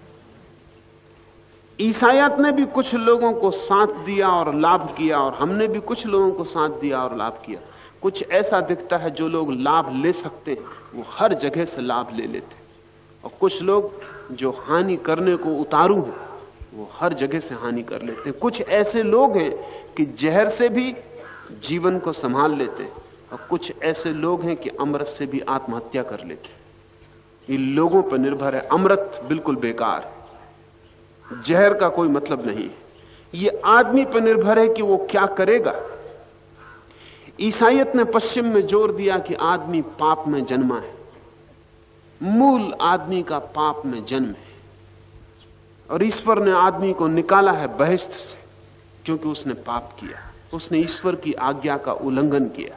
ईसाइत ने भी कुछ लोगों को साथ दिया और लाभ किया और हमने भी कुछ लोगों को साथ दिया और लाभ किया। कुछ ऐसा दिखता है जो लोग लाभ ले सकते हैं, वो हर जगह से लाभ ले लेते और कुछ लोग जो हानि करने को उतारू हैं वो हर जगह से हानि कर लेते हैं। कुछ ऐसे लोग हैं कि जहर से भी जीवन को संभाल लेते हैं और कुछ ऐसे लोग हैं कि अमृत से भी आत्महत्या कर लेते ये लोगों पर निर्भर है। अमृत बिल्कुल बेकार है। जहर का कोई मतलब नहीं ये आदमी पर निर्भर है कि वो क्या करेगा। ईसाइत ने पश्चिम में ज़ोर दिया कि आदमी पाप में जन्मा है। मूल आदमी का पाप में जन्म है। और ईश्वर ने आदमी को निकाला है बहिस्त से, क्योंकि उसने पाप किया। उसने ईश्वर की आज्ञा का उल्लंघन किया।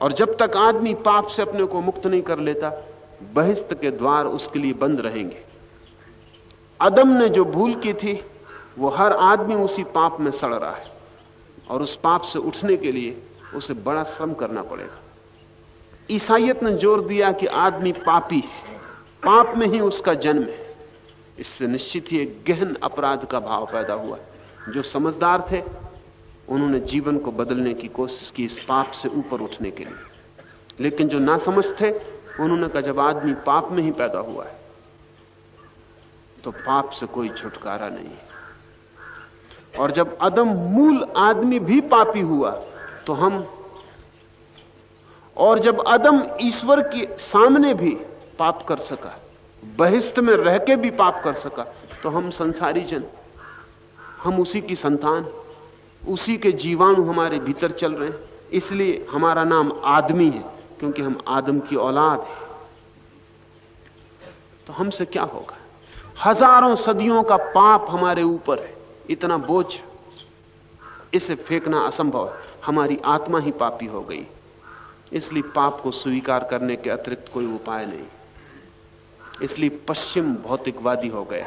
और जब तक आदमी पाप से अपने को मुक्त नहीं कर लेता बहिस्त के द्वार उसके लिए बंद रहेंगे। अदम ने जो भूल की थी, वो हर आदमी उसी पाप में सड़ रहा है। और उस पाप से उठने के लिए उसे बड़ा श्रम करना पड़ेगा। ईसाइयत ने ज़ोर दिया कि आदमी पापी है। पाप में ही उसका जन्म है। इससे निश्चित ही एक गहन अपराध का भाव पैदा हुआ। जो समझदार थे, उन्होंने जीवन को बदलने की कोशिश की इस पाप से ऊपर उठने के लिए। लेकिन जो ना समझ थे, उन्होंने कहा, जब आदमी पाप में ही पैदा हुआ है तो पाप से कोई छुटकारा नहीं और जब अदम मूल आदमी भी पापी हुआ तो हम, और जब अदम ईश्वर के सामने भी पाप कर सका बहिष्ठ में रह के भी पाप कर सका तो हम संसारी जन, हम उसी की संतान, उसी के जीवाणु हमारे भीतर चल रहे हैं। इसलिए हमारा नाम आदमी है, क्योंकि हम आदम की औलाद हैं। तो हमसे क्या होगा? हज़ारों सदियों का पाप हमारे ऊपर है, इतना बोझ। इसे फेंकना असंभव है। हमारी आत्मा ही पापी हो गई। इसलिए पाप को स्वीकार करने के अतिरिक्त कोई उपाय नहीं। इसलिए पश्चिम भौतिकवादी हो गया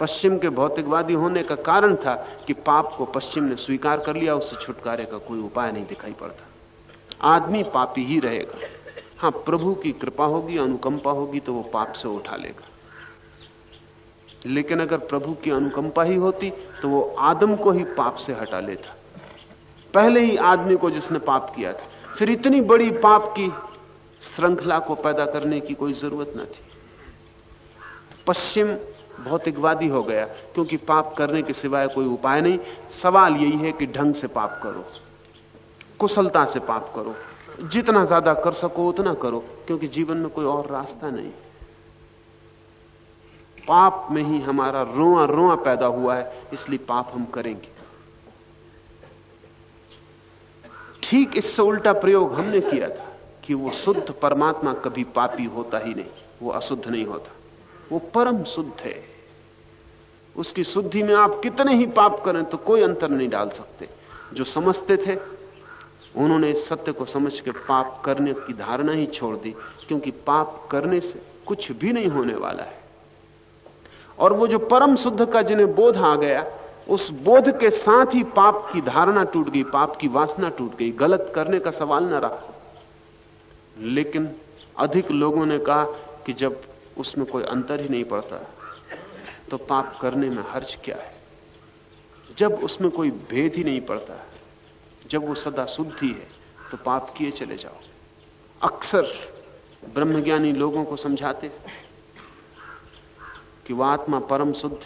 पश्चिम के भौतिकवादी होने का कारण था कि पाप को पश्चिम ने स्वीकार कर लिया, उससे छुटकारे का कोई उपाय नहीं दिखाई पड़ता। आदमी पापी ही रहेगा। हाँ, प्रभु की कृपा होगी, अनुकंपा होगी तो वो पाप से उठा लेगा। लेकिन अगर प्रभु की अनुकंपा ही होती तो वो आदम को ही पाप से हटा लेता। पहले ही आदमी को जिसने पाप किया था, फिर इतनी बड़ी पाप की श्रृंखला को पैदा करने की कोई ज़रूरत न थी। पश्चिम भौतिकवादी हो गया, क्योंकि पाप करने के सिवाय कोई उपाय नहीं। सवाल यही है कि ढंग से पाप करो, कुशलता से पाप करो। जितना ज़्यादा कर सको, उतना करो, क्योंकि जीवन में कोई और रास्ता नहीं। पाप में ही हमारा रोआ रोआ पैदा हुआ है, इसलिए पाप हम करेंगे। ठीक इससे उल्टा प्रयोग हमने किया था, कि वो शुद्ध परमात्मा कभी पापी होता ही नहीं, वो अशुद्ध नहीं होता। वो परम शुद्ध है। उसकी शुद्धि में आप कितने ही पाप करें तो कोई अंतर नहीं डाल सकते। जो समझते थे उन्होंने सत्य को समझ के पाप करने की धारणा ही छोड़ दी, क्योंकि पाप करने से कुछ भी नहीं होने वाला है। और वो जो परम शुद्ध का जिन्हें बोध आ गया, उस बोध के साथ ही पाप की धारणा टूट गई, पाप की वासना टूट गई। गलत करने का सवाल ना रहा। लेकिन अधिक लोगों ने कहा कि जब उसमें कोई अंतर ही नहीं पड़ता। तो पाप करने में हर्ज क्या है? जब उसमें कोई भेद ही नहीं पड़ता, जब वो सदा शुद्धि है तो पाप किए चले जाओ। अक्सर ब्रह्मज्ञानी लोगों को समझाते कि वह आत्मा परम शुद्ध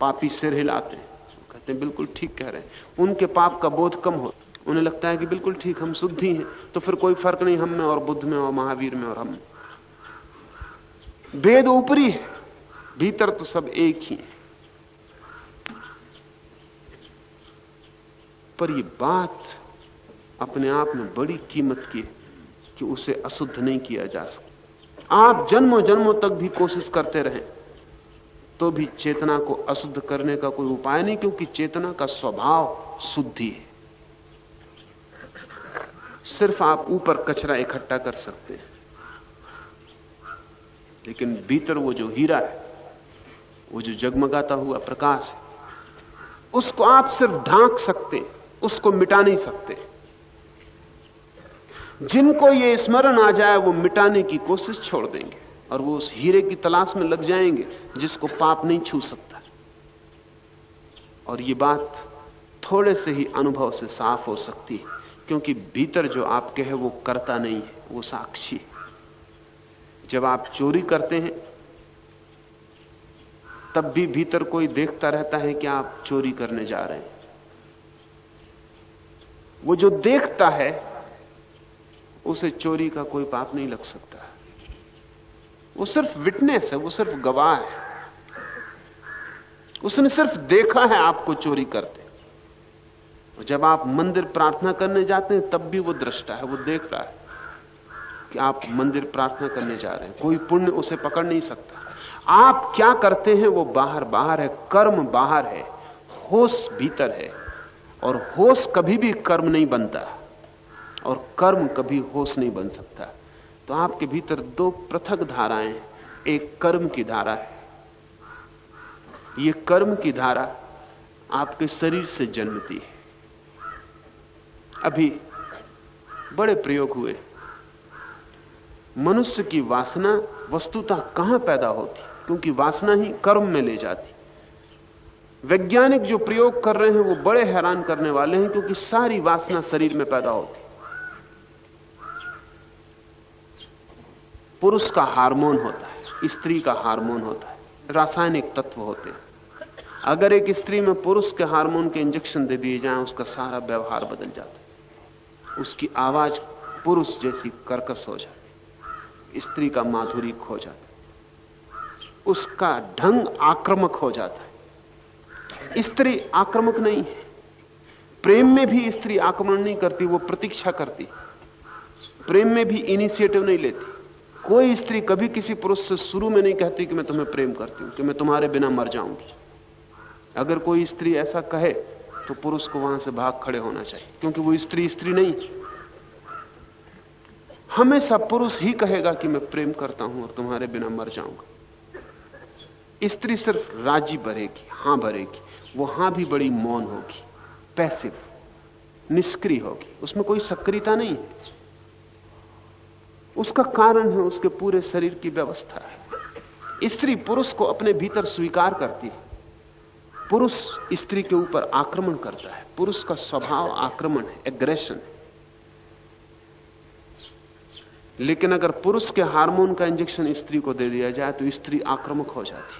पापी सिर हिलाते कहते हैं, बिल्कुल ठीक कह रहे हैं। उनके पाप का बोध कम हो, उन्हें लगता है कि बिल्कुल ठीक, हम शुद्ध ही हैं तो फिर कोई फ़र्क नहीं, हम में और बुद्ध में और महावीर में और हम में। भेद ऊपरी है, भीतर तो सब एक ही है। पर यह बात अपने आप में बड़ी कीमत की है कि उसे अशुद्ध नहीं किया जा सकता। आप जन्मों जन्मों तक भी कोशिश करते रहें तो भी चेतना को अशुद्ध करने का कोई उपाय नहीं, क्योंकि चेतना का स्वभाव शुद्धि है। सिर्फ़ आप ऊपर कचरा इकट्ठा कर सकते हैं। लेकिन भीतर वो जो हीरा है, वो जो जगमगाता हुआ प्रकाश है, उसको आप सिर्फ़ ढांक सकते उसको मिटा नहीं सकते। जिनको ये स्मरण आ जाए, वो मिटाने की कोशिश छोड़ देंगे और वो उस हीरे की तलाश में लग जाएँगे जिसको पाप नहीं छू सकता। और ये बात थोड़े से ही अनुभव से साफ़ हो सकती है, क्योंकि भीतर जो आपके है वो करता नहीं है, वो साक्षी है। जब आप चोरी करते हैं, तब भी भीतर कोई देखता रहता है कि आप चोरी करने जा रहे हैं। वो जो देखता है, उसे चोरी का कोई पाप नहीं लग सकता। वो सिर्फ़ विटनेस है, वो सिर्फ़ गवाह है। उसने सिर्फ़ देखा है आपको चोरी करते। जब आप मंदिर प्रार्थना करने जाते हैं, तब भी वो दृष्टा है, वो देख रहा है। कि आप मंदिर प्रार्थना करने जा रहे हैं। कोई पुण्य उसे पकड़ नहीं सकता। आप क्या करते हैं, वो बाहर बाहर है, कर्म बाहर है, होश भीतर है। और होश कभी भी कर्म नहीं बनता। और कर्म कभी होश नहीं बन सकता। तो आपके भीतर दो पृथक धाराएँ एक कर्म की धारा है। ये कर्म की धारा आपके शरीर से जन्मती है। अभी बड़े प्रयोग हुए। मनुष्य की वासना वस्तुतः कहाँ पैदा होती? क्योंकि वासना ही कर्म में ले जाती। वैज्ञानिक जो प्रयोग कर रहे हैं, वो बड़े हैरान करने वाले हैं, क्योंकि सारी वासना शरीर में पैदा होती। पुरुष का हार्मोन होता है, स्त्री का हार्मोन होता है, रासायनिक तत्व होते हैं। अगर एक स्त्री में पुरुष के हार्मोन के इंजेक्शन दे दिए जाएँ, उसका सारा व्यवहार बदल जाता है। उसकी आवाज़ पुरुष जैसी कर्कश हो जाती स्त्री का माधुरी खो जाता है। उसका ढंग आक्रमक हो जाता है। स्त्री आक्रमक नहीं है। प्रेम में भी स्त्री आक्रमण नहीं करती, वो प्रतीक्षा करती। प्रेम में भी इनिशिएटिव नहीं लेती। कोई स्त्री कभी किसी पुरुष से शुरू में नहीं कहती कि मैं तुम्हें प्रेम करती हूँ, कि मैं तुम्हारे बिना मर जाऊँगी। अगर कोई स्त्री ऐसा कहे तो पुरुष को वहाँ से भाग खड़े होना चाहिए, क्योंकि वो स्त्री स्त्री नहीं हमेशा पुरुष ही कहेगा कि मैं प्रेम करता हूँ और तुम्हारे बिना मर जाऊँगा। स्त्री सिर्फ़ राज़ी भरेगी, हाँ भरेगी, वो हाँ भी बड़ी मौन होगी, पैसिव, निष्क्रिय होगी, उसमें कोई सक्रियता नहीं है। उसका कारण है उसके पूरे शरीर की व्यवस्था है। स्त्री पुरुष को अपने भीतर स्वीकार करती है। पुरुष स्त्री के ऊपर आक्रमण करता है। पुरुष का स्वभाव आक्रमण है एग्रेशन है। लेकिन अगर पुरुष के हार्मोन का इंजेक्शन स्त्री को दे दिया जाए तो स्त्री आक्रामक हो जाती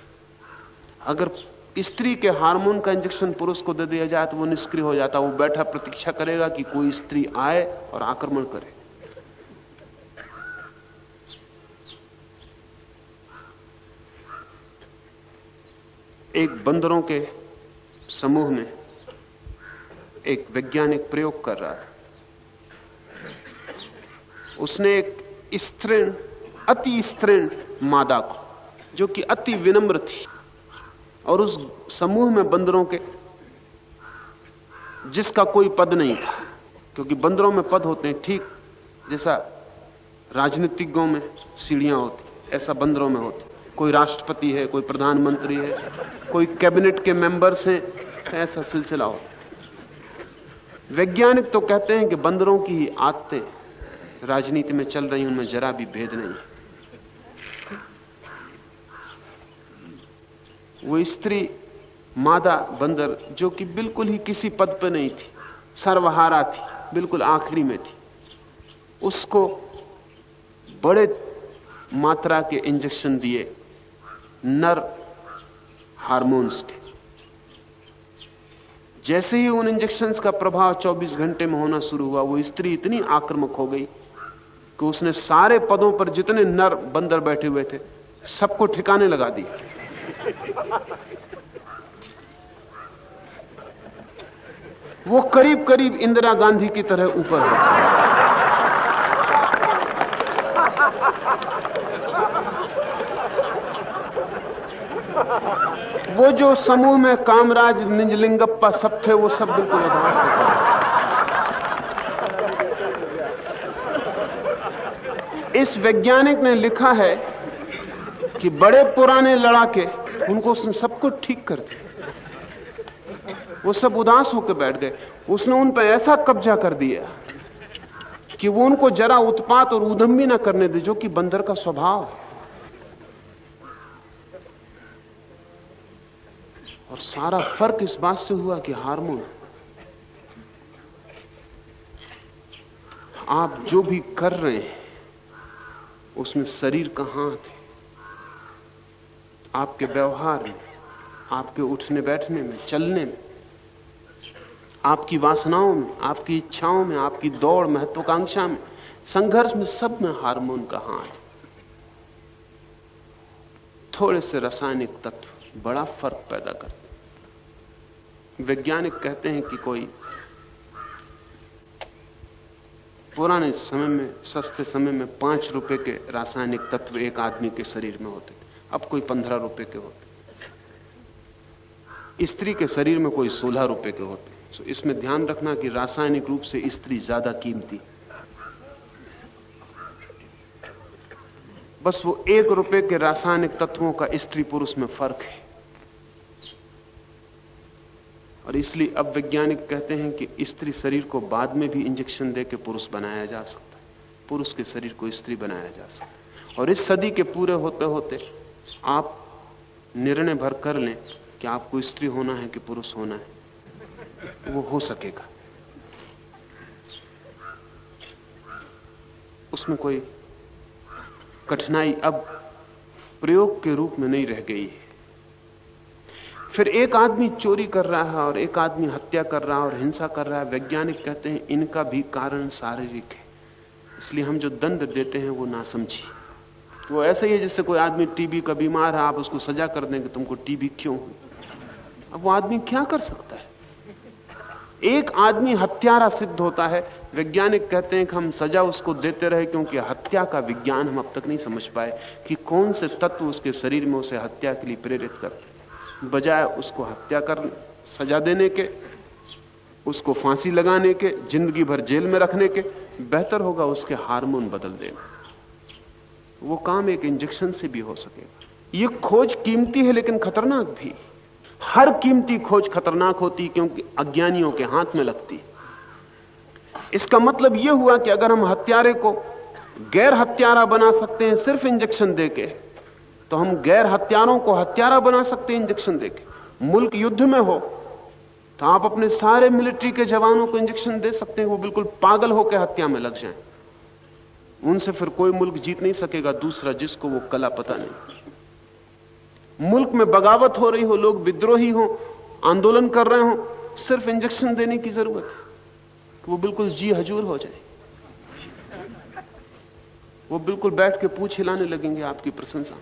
अगर स्त्री के हार्मोन का इंजेक्शन पुरुष को दे दिया जाए तो वो निष्क्रिय हो जाता वो बैठा प्रतीक्षा करेगा कि कोई स्त्री आए और आक्रमण करे। एक बंदरों के समूह में एक वैज्ञानिक प्रयोग कर रहा था उसने एक स्त्रीण, अति स्त्रीण मादा को, जो कि अति विनम्र थी। और उस समूह में बंदरों के, जिसका कोई पद नहीं था, क्योंकि बंदरों में पद होते हैं, ठीक जैसा राजनीतिज्ञों में सीढ़ियाँ होती, ऐसा बंदरों में होती। कोई राष्ट्रपति है, कोई प्रधानमंत्री है, कोई कैबिनेट के मेंबर्स हैं, ऐसा सिलसिला हो वैज्ञानिक तो कहते हैं कि बंदरों की ही आदतें राजनीति में चल रही उनमें जरा भी भेद नहीं वो स्त्री मादा बंदर, जो कि बिल्कुल ही किसी पद पर नहीं थी, सर्वहारा थी, बिल्कुल आखिरी में थी, उसको बड़े मात्रा के इंजेक्शन दिए, नर हार्मोन्स के। जैसे ही उन इंजेक्शन्स का प्रभाव 24 घंटे में होना शुरू हुआ, वो स्त्री इतनी आक्रामक हो गई कि उसने सारे पदों पर जितने नर बंदर बैठे हुए थे, सबको ठिकाने लगा दिया वो करीब करीब इंदिरा गांधी की तरह ऊपर है। वो जो समूह में कामराज, निजलिंगप्पा सब थे, वो सब बिल्कुल उदास हो वैज्ञानिक ने लिखा है कि बड़े पुराने लड़ाके उनको उसने सब कुछ ठीक कर दिया। वो सब उदास होकर बैठ गए। उसने उन पर ऐसा कब्जा कर दिया कि वो उनको जरा उत्पात और उधम भी ना करने दे, जो कि बंदर का स्वभाव है। और सारा फ़र्क इस बात से हुआ कि हार्मोन, आप जो भी कर रहे हैं उसमें शरीर का हाथ है। आपके व्यवहार में, आपके उठने बैठने में, चलने में, आपकी वासनाओं में, आपकी इच्छाओं में, आपकी दौड़ महत्वाकांक्षा में, संघर्ष में सब में हार्मोन का हाथ थोड़े से रासायनिक तत्व, बड़ा फ़र्क पैदा करते वैज्ञानिक कहते हैं कि कोई पुराने समय में, सस्ते समय में पाँच रुपए के रासायनिक तत्व एक आदमी के शरीर में होते थे। अब कोई पंद्रह रुपए के होते स्त्री के शरीर में कोई सोलह रुपए के होते तो इसमें ध्यान रखना कि रासायनिक रूप से स्त्री ज़्यादा कीमती बस वो एक रुपए के रासायनिक तत्वों का स्त्री पुरुष में फ़र्क है। और इसलिए अब वैज्ञानिक कहते हैं कि स्त्री शरीर को बाद में भी इंजेक्शन देकर पुरुष बनाया जा सकता है। पुरुष के शरीर को स्त्री बनाया जा सकता है। और इस सदी के पूरे होते होते आप निर्णय भर कर लें कि आपको स्त्री होना है कि पुरुष होना है। वो हो सकेगा। उसमें कोई कठिनाई अब प्रयोग के रूप में नहीं रह गई है। फिर एक आदमी चोरी कर रहा है और एक आदमी हत्या कर रहा है और हिंसा कर रहा है। वैज्ञानिक कहते हैं, इनका भी कारण शारीरिक है। इसलिए हम जो दंड देते हैं, वो ना समझी वो ऐसा ही है जैसे कोई आदमी टीबी का बीमार है, आप उसको सजा कर देंगे, तुमको टीबी क्यों अब वो आदमी क्या कर सकता है? एक आदमी हत्यारा सिद्ध होता है। वैज्ञानिक कहते हैं कि हम सजा उसको देते रहे क्योंकि हत्या का विज्ञान हम अब तक नहीं समझ पाए कि कौन से तत्व उसके शरीर में उसे हत्या के लिए प्रेरित करते बजाय उसको हत्या कर सजा देने के, उसको फांसी लगाने के, ज़िंदगी भर जेल में रखने के, बेहतर होगा उसके हार्मोन बदल देना। वो काम एक इंजेक्शन से भी हो सकेगा। ये खोज कीमती है लेकिन खतरनाक भी। हर कीमती खोज खतरनाक होती क्योंकि अज्ञानियों के हाथ में लगती इसका मतलब यह हुआ कि अगर हम हत्यारे को गैर हत्यारा बना सकते हैं, सिर्फ़ इंजेक्शन देके तो हम गैर हत्यारों को हत्यारा बना सकते हैं इंजेक्शन देके। मुल्क युद्ध में हो तो आप अपने सारे मिलिट्री के जवानों को इंजेक्शन दे सकते हैं, वो बिल्कुल पागल होकर हत्या में लग जाएँ। उनसे फिर कोई मुल्क जीत नहीं सकेगा, दूसरा जिसको वो कला पता नहीं। मुल्क में बगावत हो रही हो, लोग विद्रोही हो, आंदोलन कर रहे हो, सिर्फ़ इंजेक्शन देने की ज़रूरत है। वो बिल्कुल जी हजूर हो जाए। वो बिल्कुल बैठ के पूछ हिलाने लगेंगे आपकी प्रशंसा।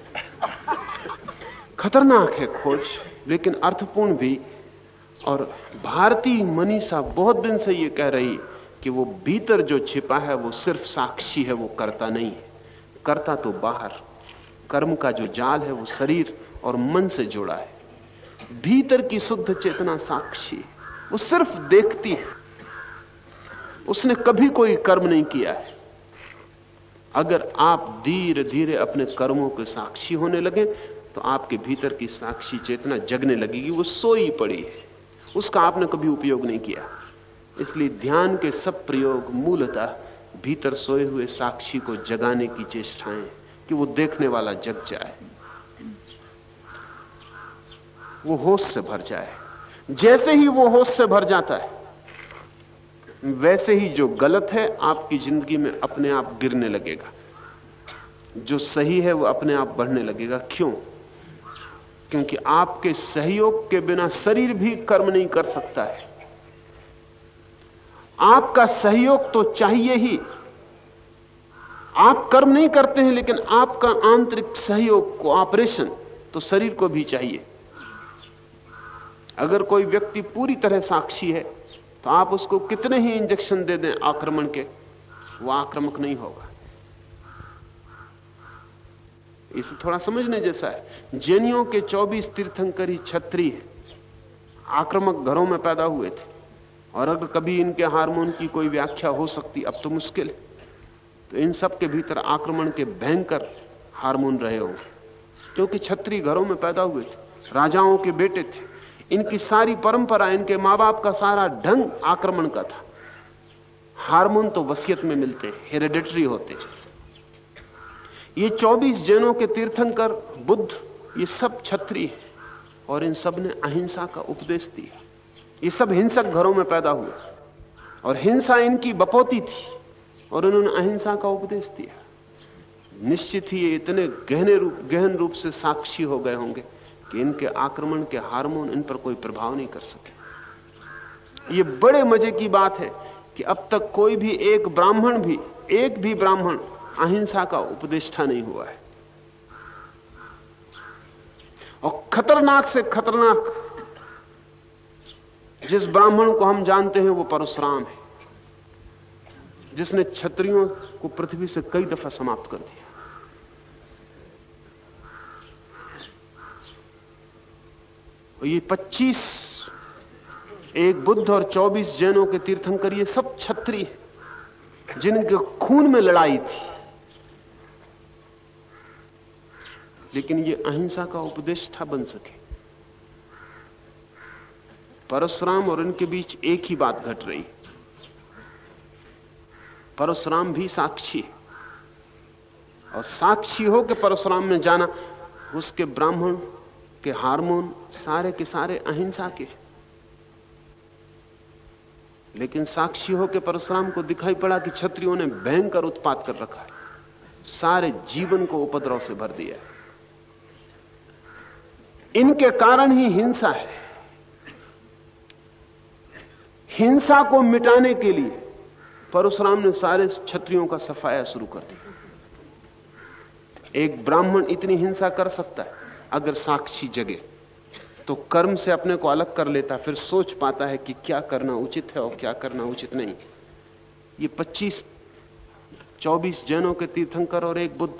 खतरनाक है खोज, लेकिन अर्थपूर्ण भी। और भारतीय मनीषा बहुत दिन से ये कह रही कि वो भीतर जो छिपा है, वो सिर्फ़ साक्षी है, वो करता नहीं है। करता तो बाहर। कर्म का जो जाल है, वो शरीर और मन से जुड़ा है। भीतर की शुद्ध चेतना साक्षी वो सिर्फ़ देखती है। उसने कभी कोई कर्म नहीं किया है। अगर आप धीरे धीरे अपने कर्मों के साक्षी होने लगे तो आपके भीतर की साक्षी चेतना जगने लगेगी, वो सोई पड़ी है। उसका आपने कभी उपयोग नहीं किया। इसलिए ध्यान के सब प्रयोग मूलतः भीतर सोए हुए साक्षी को जगाने की चेष्टाएँ, कि वो देखने वाला जग जाए। वो होश से भर जाए। जैसे ही वो होश से भर जाता है वैसे ही जो गलत है, आपकी ज़िंदगी में अपने आप गिरने लगेगा। जो सही है, वो अपने आप बढ़ने लगेगा। क्यों? क्योंकि आपके सहयोग के बिना शरीर भी कर्म नहीं कर सकता है। आपका सहयोग तो चाहिए ही। आप कर्म नहीं करते हैं, लेकिन आपका आंतरिक सहयोग कोऑपरेशन तो शरीर को भी चाहिए। अगर कोई व्यक्ति पूरी तरह साक्षी है तो आप उसको कितने ही इंजेक्शन दे दें आक्रमण के, वो आक्रमक नहीं होगा। इसे थोड़ा समझने जैसा है। जैनियों के 24 तीर्थंकरी छत्री है। आक्रमक घरों में पैदा हुए थे। और अगर कभी इनके हार्मोन की कोई व्याख्या हो सकती, अब तो मुश्किल है। तो इन सब के भीतर आक्रमण के भयंकर हार्मोन रहे होंगे। क्योंकि छत्री घरों में पैदा हुए थे। राजाओं के बेटे थे। इनकी सारी परंपरा, इनके माँ बाप का सारा ढंग आक्रमण का था। हार्मोन तो वसीयत में मिलते, हेरिडेटरी होते ये 24 जैनों के तीर्थंकर, बुद्ध, ये सब छत्री है और इन सबने अहिंसा का उपदेश दिया। ये सब हिंसक घरों में पैदा हुए और हिंसा इनकी बपोती थी और उन्होंने अहिंसा का उपदेश दिया। निश्चित ही ये इतने गहने रूप, गहन रूप से साक्षी हो गए होंगे। कि इनके आक्रमण के हार्मोन इन पर कोई प्रभाव नहीं कर सके। ये बड़े मज़े की बात है कि अब तक कोई भी एक ब्राह्मण भी, एक भी ब्राह्मण अहिंसा का उपदेष्टा नहीं हुआ है। और खतरनाक से खतरनाक जिस ब्राह्मण को हम जानते हैं, वो परशुराम है, जिसने क्षत्रियों को पृथ्वी से कई दफ़ा समाप्त कर दिया। और ये 25 एक बुद्ध और 24 जैनों के तीर्थंकर, ये सब छत्री जिनके खून में लड़ाई थी। लेकिन ये अहिंसा का उपदेश था बन सके। परशुराम और इनके बीच एक ही बात घट रही। परशुराम भी साक्षी है। और साक्षी हो कि परशुराम ने जाना, उसके ब्राह्मण के हार्मोन सारे के सारे अहिंसा के लेकिन साक्षी हो के परशुराम को दिखाई पड़ा कि छत्रियों ने भयंकर उत्पात कर रखा है। सारे जीवन को उपद्रव से भर दिया है। इनके कारण ही हिंसा है। हिंसा को मिटाने के लिए परशुराम ने सारे छत्रियों का सफाया शुरू कर दिया। एक ब्राह्मण इतनी हिंसा कर सकता है? अगर साक्षी जगे तो कर्म से अपने को अलग कर लेता, फिर सोच पाता है कि क्या करना उचित है और क्या करना उचित नहीं। ये 25 24 जैनों के तीर्थंकर और एक बुद्ध,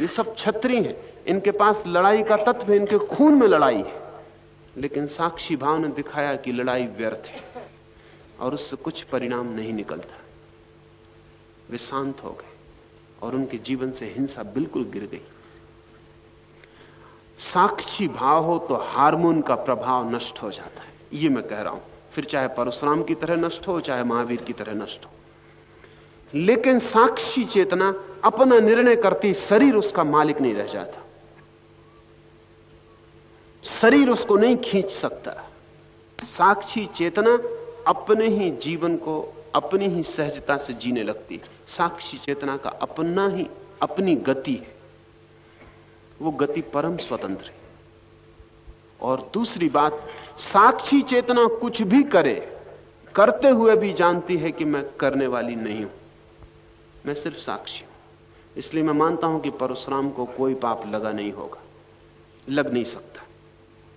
ये सब छत्री हैं। इनके पास लड़ाई का तत्व है, इनके खून में लड़ाई है। लेकिन साक्षी भाव ने दिखाया कि लड़ाई व्यर्थ है और उससे कुछ परिणाम नहीं निकलता। वे शांत हो गए और उनके जीवन से हिंसा बिल्कुल गिर गई। साक्षी भाव हो तो हार्मोन का प्रभाव नष्ट हो जाता है। ये मैं कह रहा हूँ। फिर चाहे परशुराम की तरह नष्ट हो, चाहे महावीर की तरह नष्ट हो। लेकिन साक्षी चेतना अपना निर्णय करती, शरीर उसका मालिक नहीं रह जाता। शरीर उसको नहीं खींच सकता। साक्षी चेतना अपने ही जीवन को, अपनी ही सहजता से जीने लगती साक्षी चेतना का अपना ही, अपनी गति है। वो गति परम स्वतंत्र है। और दूसरी बात, साक्षी चेतना कुछ भी करे, करते हुए भी जानती है कि मैं करने वाली नहीं हूँ। मैं सिर्फ़ साक्षी हूँ। इसलिए मैं मानता हूँ कि परशुराम को कोई पाप लगा नहीं होगा। लग नहीं सकता।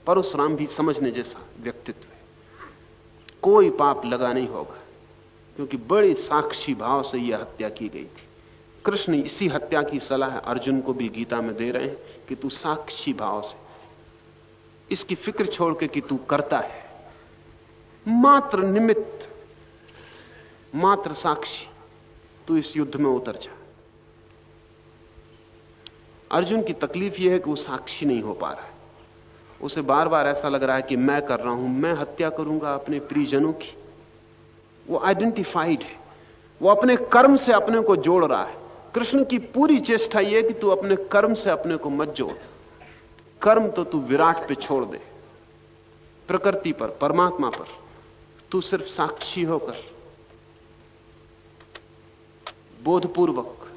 परशुराम भी समझने जैसा व्यक्तित्व है। कोई पाप लगा नहीं होगा, क्योंकि बड़े साक्षी भाव से यह हत्या की गई थी। कृष्ण इसी हत्या की सलाह अर्जुन को भी गीता में दे रहे हैं कि तू साक्षी भाव से। इसकी फ़िक्र छोड़ के कि तू करता है। मात्र निमित्त, मात्र साक्षी, तू इस युद्ध में उतर जा। अर्जुन की तकलीफ़ यह है कि वो साक्षी नहीं हो पा रहा है। उसे बार बार ऐसा लग रहा है कि मैं कर रहा हूँ, मैं हत्या करूँगा अपने प्रियजनों की। वो आइडेंटिफाइड है। वो अपने कर्म से अपने को जोड़ रहा है। कृष्ण की पूरी चेष्टा यह कि तू अपने कर्म से अपने को मत जोड़। कर्म तो तू विराट पे छोड़ दे। प्रकृति पर, परमात्मा पर। तू सिर्फ़ साक्षी होकर, बोधपूर्वक,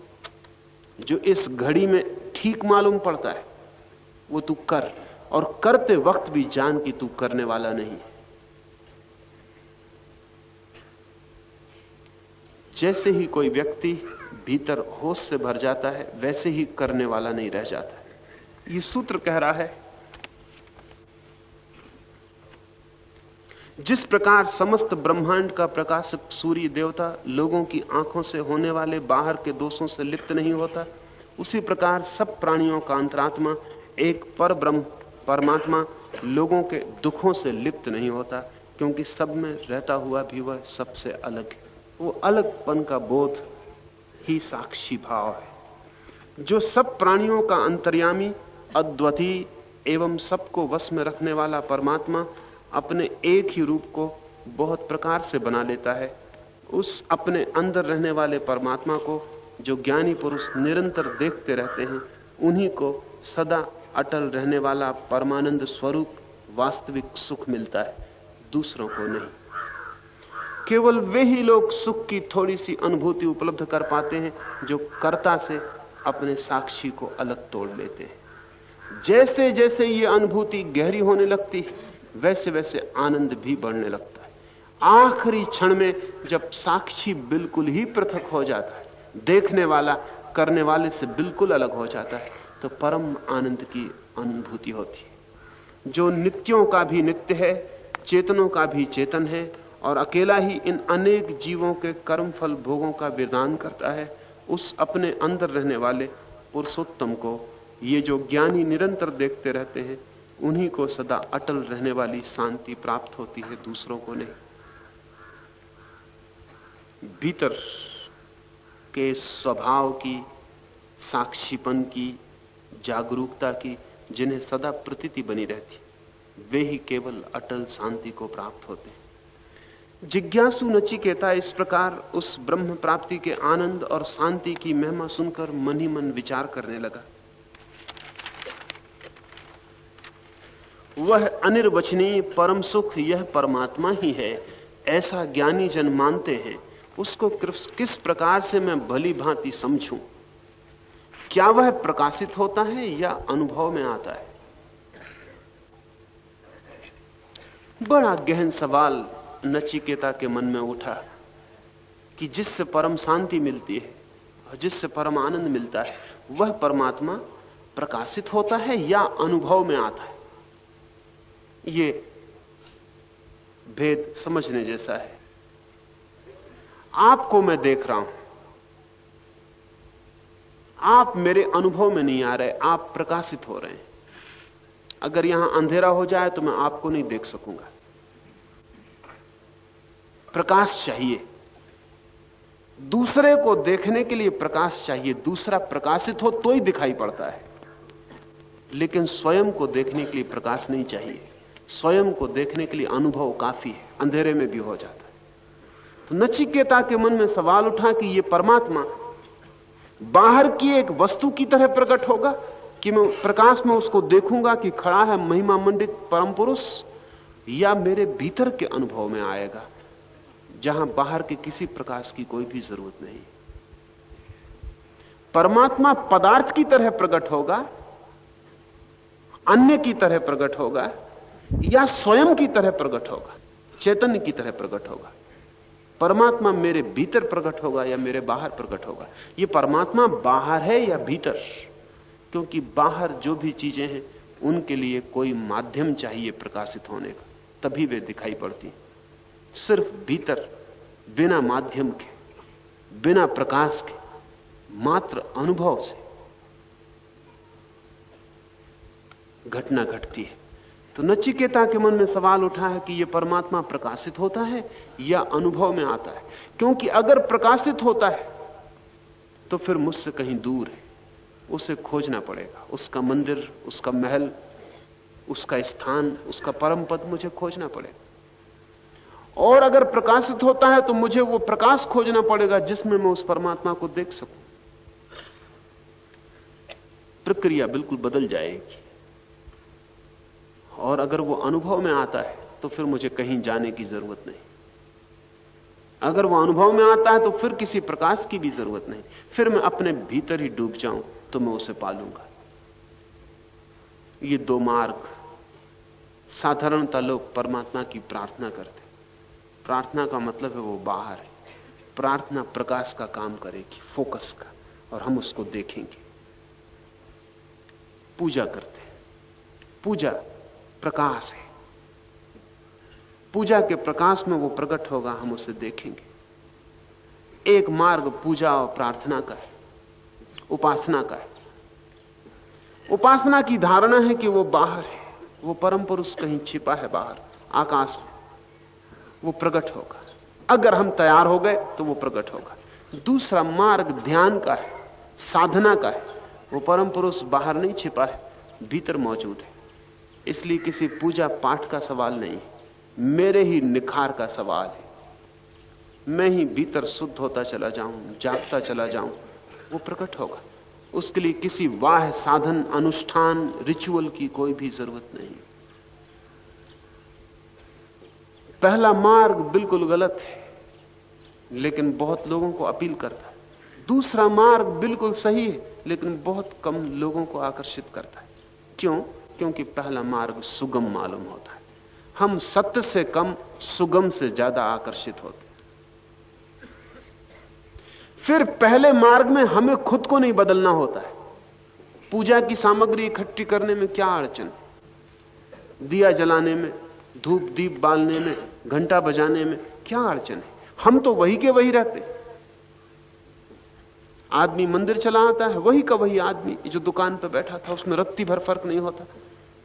जो इस घड़ी में ठीक मालूम पड़ता है, वो तू कर। और करते वक्त भी जान कि तू करने वाला नहीं जैसे ही कोई व्यक्ति भीतर होश से भर जाता है, वैसे ही करने वाला नहीं रह जाता ये सूत्र कह रहा है, जिस प्रकार समस्त ब्रह्मांड का प्रकाशक सूर्य देवता लोगों की आँखों से होने वाले बाहर के दोषों से लिप्त नहीं होता, उसी प्रकार सब प्राणियों का अंतरात्मा, एक पर ब्रह्म, परमात्मा लोगों के दुखों से लिप्त नहीं होता, क्योंकि सब में रहता हुआ भी वह सबसे अलग है। वो अलगपन का बोध ही साक्षी भाव है। जो सब प्राणियों का अंतर्यामी अद्वितीय एवं सबको वश में रखने वाला परमात्मा अपने एक ही रूप को बहुत प्रकार से बना लेता है, उस अपने अंदर रहने वाले परमात्मा को जो ज्ञानी पुरुष निरंतर देखते रहते हैं, उन्हीं को सदा अटल रहने वाला परमानंद स्वरूप वास्तविक सुख मिलता है, दूसरों को नहीं। केवल वे ही लोग सुख की थोड़ी सी अनुभूति उपलब्ध कर पाते हैं जो कर्ता से अपने साक्षी को अलग तोड़ लेते हैं। जैसे जैसे ये अनुभूति गहरी होने लगती वैसे वैसे आनंद भी बढ़ने लगता है। आखिरी क्षण में जब साक्षी बिल्कुल ही पृथक हो जाता है, देखने वाला, करने वाले से बिल्कुल अलग हो जाता है तो परम आनंद की अनुभूति होती है। जो नित्यों का भी नित्य है, चेतनों का भी चेतन है और अकेला ही इन अनेक जीवों के कर्म फल भोगों का विधान करता है, उस अपने अंदर रहने वाले पुरुषोत्तम को ये जो ज्ञानी निरंतर देखते रहते हैं, उन्हीं को सदा अटल रहने वाली शांति प्राप्त होती है, दूसरों को नहीं। भीतर के स्वभाव की, साक्षीपन की, जागरूकता की, जिन्हें सदा प्रतीति बनी रहती, वे ही केवल अटल शांति को प्राप्त होते हैं। जिज्ञासु नचिकेता इस प्रकार उस ब्रह्म प्राप्ति के आनंद और शांति की महिमा सुनकर मन ही मन विचार करने लगा। वह अनिर्वचनीय परम सुख यह परमात्मा ही है, ऐसा ज्ञानी जन मानते हैं। उसको किस प्रकार से मैं भली भांति समझूं? क्या वह प्रकाशित होता है या अनुभव में आता है? बड़ा गहन सवाल नचिकेता के मन में उठा कि जिससे परम शांति मिलती है और जिससे परम आनंद मिलता है, वह परमात्मा प्रकाशित होता है या अनुभव में आता है? ये भेद समझने जैसा है। आपको मैं देख रहा हूँ। आप मेरे अनुभव में नहीं आ रहे, आप प्रकाशित हो रहे हैं। अगर यहाँ अंधेरा हो जाए तो मैं आपको नहीं देख सकूँगा। प्रकाश चाहिए। दूसरे को देखने के लिए प्रकाश चाहिए। दूसरा प्रकाशित हो तो ही दिखाई पड़ता है। लेकिन स्वयं को देखने के लिए प्रकाश नहीं चाहिए। स्वयं को देखने के लिए अनुभव काफ़ी है। अंधेरे में भी हो जाता है। तो नचिकेता के मन में सवाल उठा कि यह परमात्मा बाहर की एक वस्तु की तरह प्रकट होगा कि मैं प्रकाश में उसको देखूँगा कि खड़ा है महिमा मंडित परम पुरुष या मेरे भीतर के अनुभव में आएगा। जहाँ बाहर के किसी प्रकाश की कोई भी ज़रूरत नहीं। परमात्मा पदार्थ की तरह प्रकट होगा, अन्य की तरह प्रकट होगा, या स्वयं की तरह प्रकट होगा, चैतन्य की तरह प्रकट होगा। परमात्मा मेरे भीतर प्रकट होगा या मेरे बाहर प्रकट होगा? यह परमात्मा बाहर है या भीतर? क्योंकि बाहर जो भी चीज़ें हैं, उनके लिए कोई माध्यम चाहिए प्रकाशित होने का, तभी वे दिखाई पड़ती। सिर्फ़ भीतर, बिना माध्यम के, बिना प्रकाश के, मात्र अनुभव से घटना घटती है। तो नचिकेता के मन में सवाल उठा है कि यह परमात्मा प्रकाशित होता है या अनुभव में आता है? क्योंकि अगर प्रकाशित होता है तो फिर मुझसे कहीं दूर है। उसे खोजना पड़ेगा। उसका मंदिर, उसका महल, उसका स्थान, उसका परम पद मुझे खोजना पड़ेगा। और अगर प्रकाशित होता है तो मुझे वो प्रकाश खोजना पड़ेगा जिसमें मैं उस परमात्मा को देख सकूँ। प्रक्रिया बिल्कुल बदल जाएगी। और अगर वो अनुभव में आता है तो फिर मुझे कहीं जाने की ज़रूरत नहीं। अगर वो अनुभव में आता है तो फिर किसी प्रकाश की भी ज़रूरत नहीं। फिर मैं अपने भीतर ही डूब जाऊँ तो मैं उसे पालूँगा। ये दो मार्ग साधारणता लोग परमात्मा की प्रार्थना करते प्रार्थना का मतलब है वो बाहर है। प्रार्थना प्रकाश का काम करेगी, फोकस का, और हम उसको देखेंगे। पूजा करते हैं। पूजा प्रकाश है। पूजा के प्रकाश में वो प्रकट होगा, हम उसे देखेंगे। एक मार्ग पूजा और प्रार्थना का है, उपासना का है। उपासना की धारणा है कि वो बाहर है, वो परम पुरुष कहीं छिपा है बाहर, आकाश में। वो प्रकट होगा। अगर हम तैयार हो गए तो वो प्रकट होगा। दूसरा मार्ग ध्यान का है, साधना का है। वो परम पुरुष बाहर नहीं छिपा है, भीतर मौजूद है। इसलिए किसी पूजा पाठ का सवाल नहीं मेरे ही निखार का सवाल है। मैं ही भीतर शुद्ध होता चला जाऊँ, जागता चला जाऊँ, वो प्रकट होगा। उसके लिए किसी वाह साधन, अनुष्ठान रिचुअल की कोई भी ज़रूरत नहीं। पहला मार्ग बिल्कुल गलत है, लेकिन बहुत लोगों को अपील करता है। दूसरा मार्ग बिल्कुल सही है, लेकिन बहुत कम लोगों को आकर्षित करता है। क्यों? क्योंकि पहला मार्ग सुगम मालूम होता है। हम सत्य से कम, सुगम से ज़्यादा आकर्षित होते हैं। फिर पहले मार्ग में हमें खुद को नहीं बदलना होता है। पूजा की सामग्री इकट्ठी करने में क्या अड़चन दिया जलाने में धूप दीप बालने में, घंटा बजाने में क्या अड़चन है? हम तो वही के वही रहते आदमी मंदिर चला आता है, वही का वही आदमी जो दुकान पर बैठा था, उसमें रत्ती भर फ़र्क नहीं होता।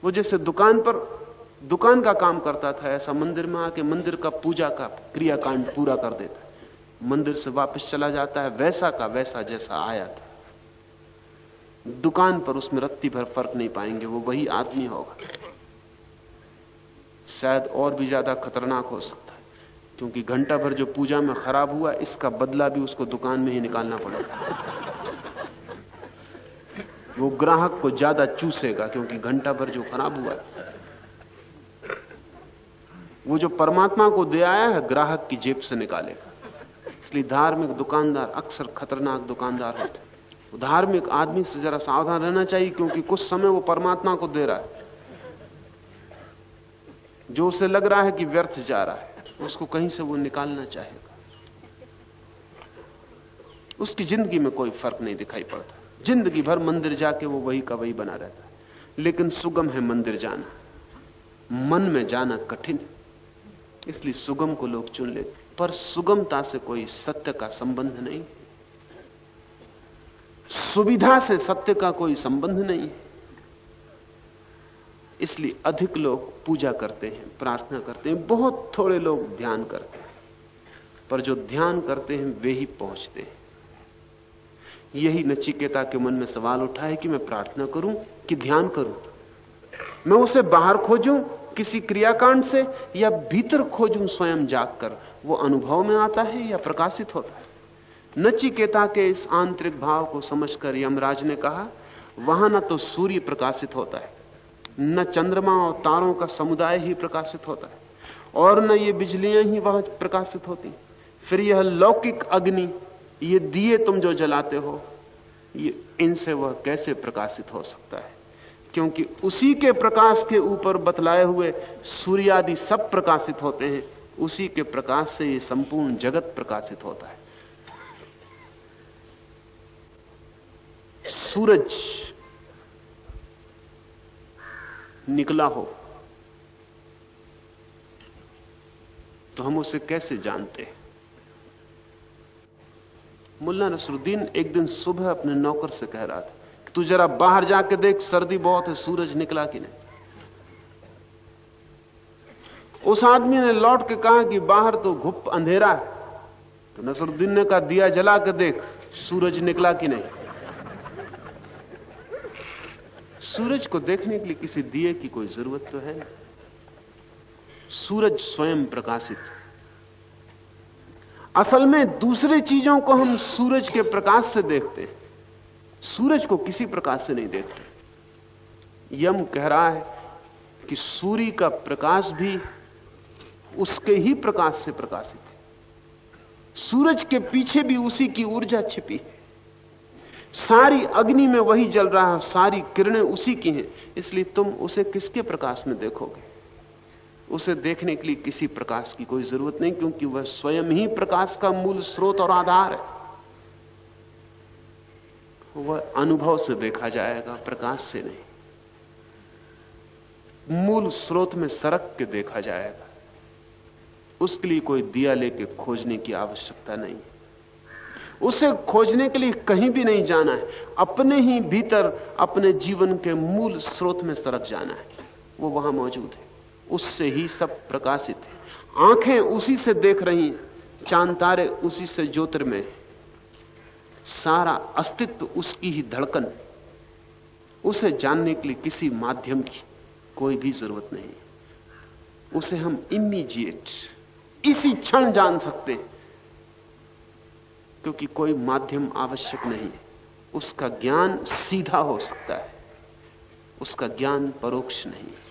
वो जैसे दुकान पर, दुकान का काम करता था, ऐसा मंदिर में आके मंदिर का पूजा का क्रियाकांड पूरा कर देता मंदिर से वापस चला जाता है, वैसा का वैसा जैसा आया था। दुकान पर उसमें रत्ती भर फ़र्क नहीं पाएँगे, वो वही आदमी होगा। शायद और भी ज़्यादा खतरनाक हो सकता है। क्योंकि घंटा भर जो पूजा में खराब हुआ, इसका बदला भी उसको दुकान में ही निकालना पड़ेगा वो ग्राहक को ज़्यादा चूसेगा, क्योंकि घंटा भर जो खराब हुआ वो जो परमात्मा को दे आया है, ग्राहक की जेब से निकालेगा। इसलिए धार्मिक दुकानदार अक्सर खतरनाक दुकानदार होते धार्मिक आदमी से जरा सावधान रहना चाहिए, क्योंकि कुछ समय वो परमात्मा को दे रहा है। जो उसे लग रहा है कि व्यर्थ जा रहा है, उसको कहीं से वो निकालना चाहेगा। उसकी ज़िंदगी में कोई फ़र्क नहीं दिखाई पड़ता। ज़िंदगी भर मंदिर जाके वो वही का वही बना रहता है। लेकिन सुगम है मंदिर जाना। मन में जाना कठिन इसलिए सुगम को लोग चुन लेते पर सुगमता से कोई सत्य का संबंध नहीं सुविधा से सत्य का कोई संबंध नहीं इसलिए अधिक लोग पूजा करते हैं, प्रार्थना करते हैं, बहुत थोड़े लोग ध्यान करते हैं, पर जो ध्यान करते हैं, वे ही पहुँचते हैं। यही नचिकेता के मन में सवाल उठा है कि मैं प्रार्थना करूँ कि ध्यान करूँ? मैं उसे बाहर खोजूं, किसी क्रियाकांड से, या भीतर खोजूं स्वयं जागकर? वो अनुभव में आता है या प्रकाशित होता है? नचिकेता के इस आंतरिक भाव को समझकर यमराज ने कहा, वहाँ ना तो सूर्य प्रकाशित होता है न चंद्रमा और तारों का समुदाय ही प्रकाशित होता है, और न ये बिजलियाँ ही वहाँ प्रकाशित होती। फिर यह लौकिक अग्नि, ये दिए तुम जो जलाते हो, ये इनसे वह कैसे प्रकाशित हो सकता है? क्योंकि उसी के प्रकाश के ऊपर बतलाए हुए सूर्यादि सब प्रकाशित होते हैं, उसी के प्रकाश से ये संपूर्ण जगत प्रकाशित होता है। सूरज निकला हो तो हम उसे कैसे जानते? मुल्ला नसरुद्दीन एक दिन सुबह अपने नौकर से कह रहा था कि तू जरा बाहर जाके देख, सर्दी बहुत है, सूरज निकला कि नहीं? उस आदमी ने लौट के कहा कि बाहर तो घुप अंधेरा है। तो नसरुद्दीन ने कहा, दिया जला के देख, सूरज निकला कि नहीं? सूरज को देखने के लिए किसी दिए की कोई ज़रूरत तो है? सूरज स्वयं प्रकाशित असल में दूसरे चीज़ों को हम सूरज के प्रकाश से देखते हैं। सूरज को किसी प्रकाश से नहीं देखते। यम कह रहा है कि सूर्य का प्रकाश भी उसके ही प्रकाश से प्रकाशित है। सूरज के पीछे भी उसी की ऊर्जा छिपी है। सारी अग्नि में वही जल रहा है सारी किरणें उसी की हैं। इसलिए तुम उसे किसके प्रकाश में देखोगे? उसे देखने के लिए किसी प्रकाश की कोई ज़रूरत नहीं, क्योंकि वह स्वयं ही प्रकाश का मूल स्रोत और आधार है। वह अनुभव से देखा जाएगा, प्रकाश से नहीं। मूल स्रोत में सरक के देखा जाएगा। उसके लिए कोई दिया लेके खोजने की आवश्यकता नहीं उसे खोजने के लिए कहीं भी नहीं जाना है। अपने ही भीतर, अपने जीवन के मूल स्रोत में सरक जाना है। वो वहाँ मौजूद है। उससे ही सब प्रकाशित है। आँखें उसी से देख रही चाँद तारे उसी से ज्योतिर्मय सारा अस्तित्व उसकी ही धड़कन। उसे जानने के लिए किसी माध्यम की कोई भी ज़रूरत नहीं उसे हम इमीजिएट इसी क्षण जान सकते हैं। क्योंकि कोई माध्यम आवश्यक नहीं उसका ज्ञान सीधा हो सकता है। उसका ज्ञान परोक्ष नहीं है।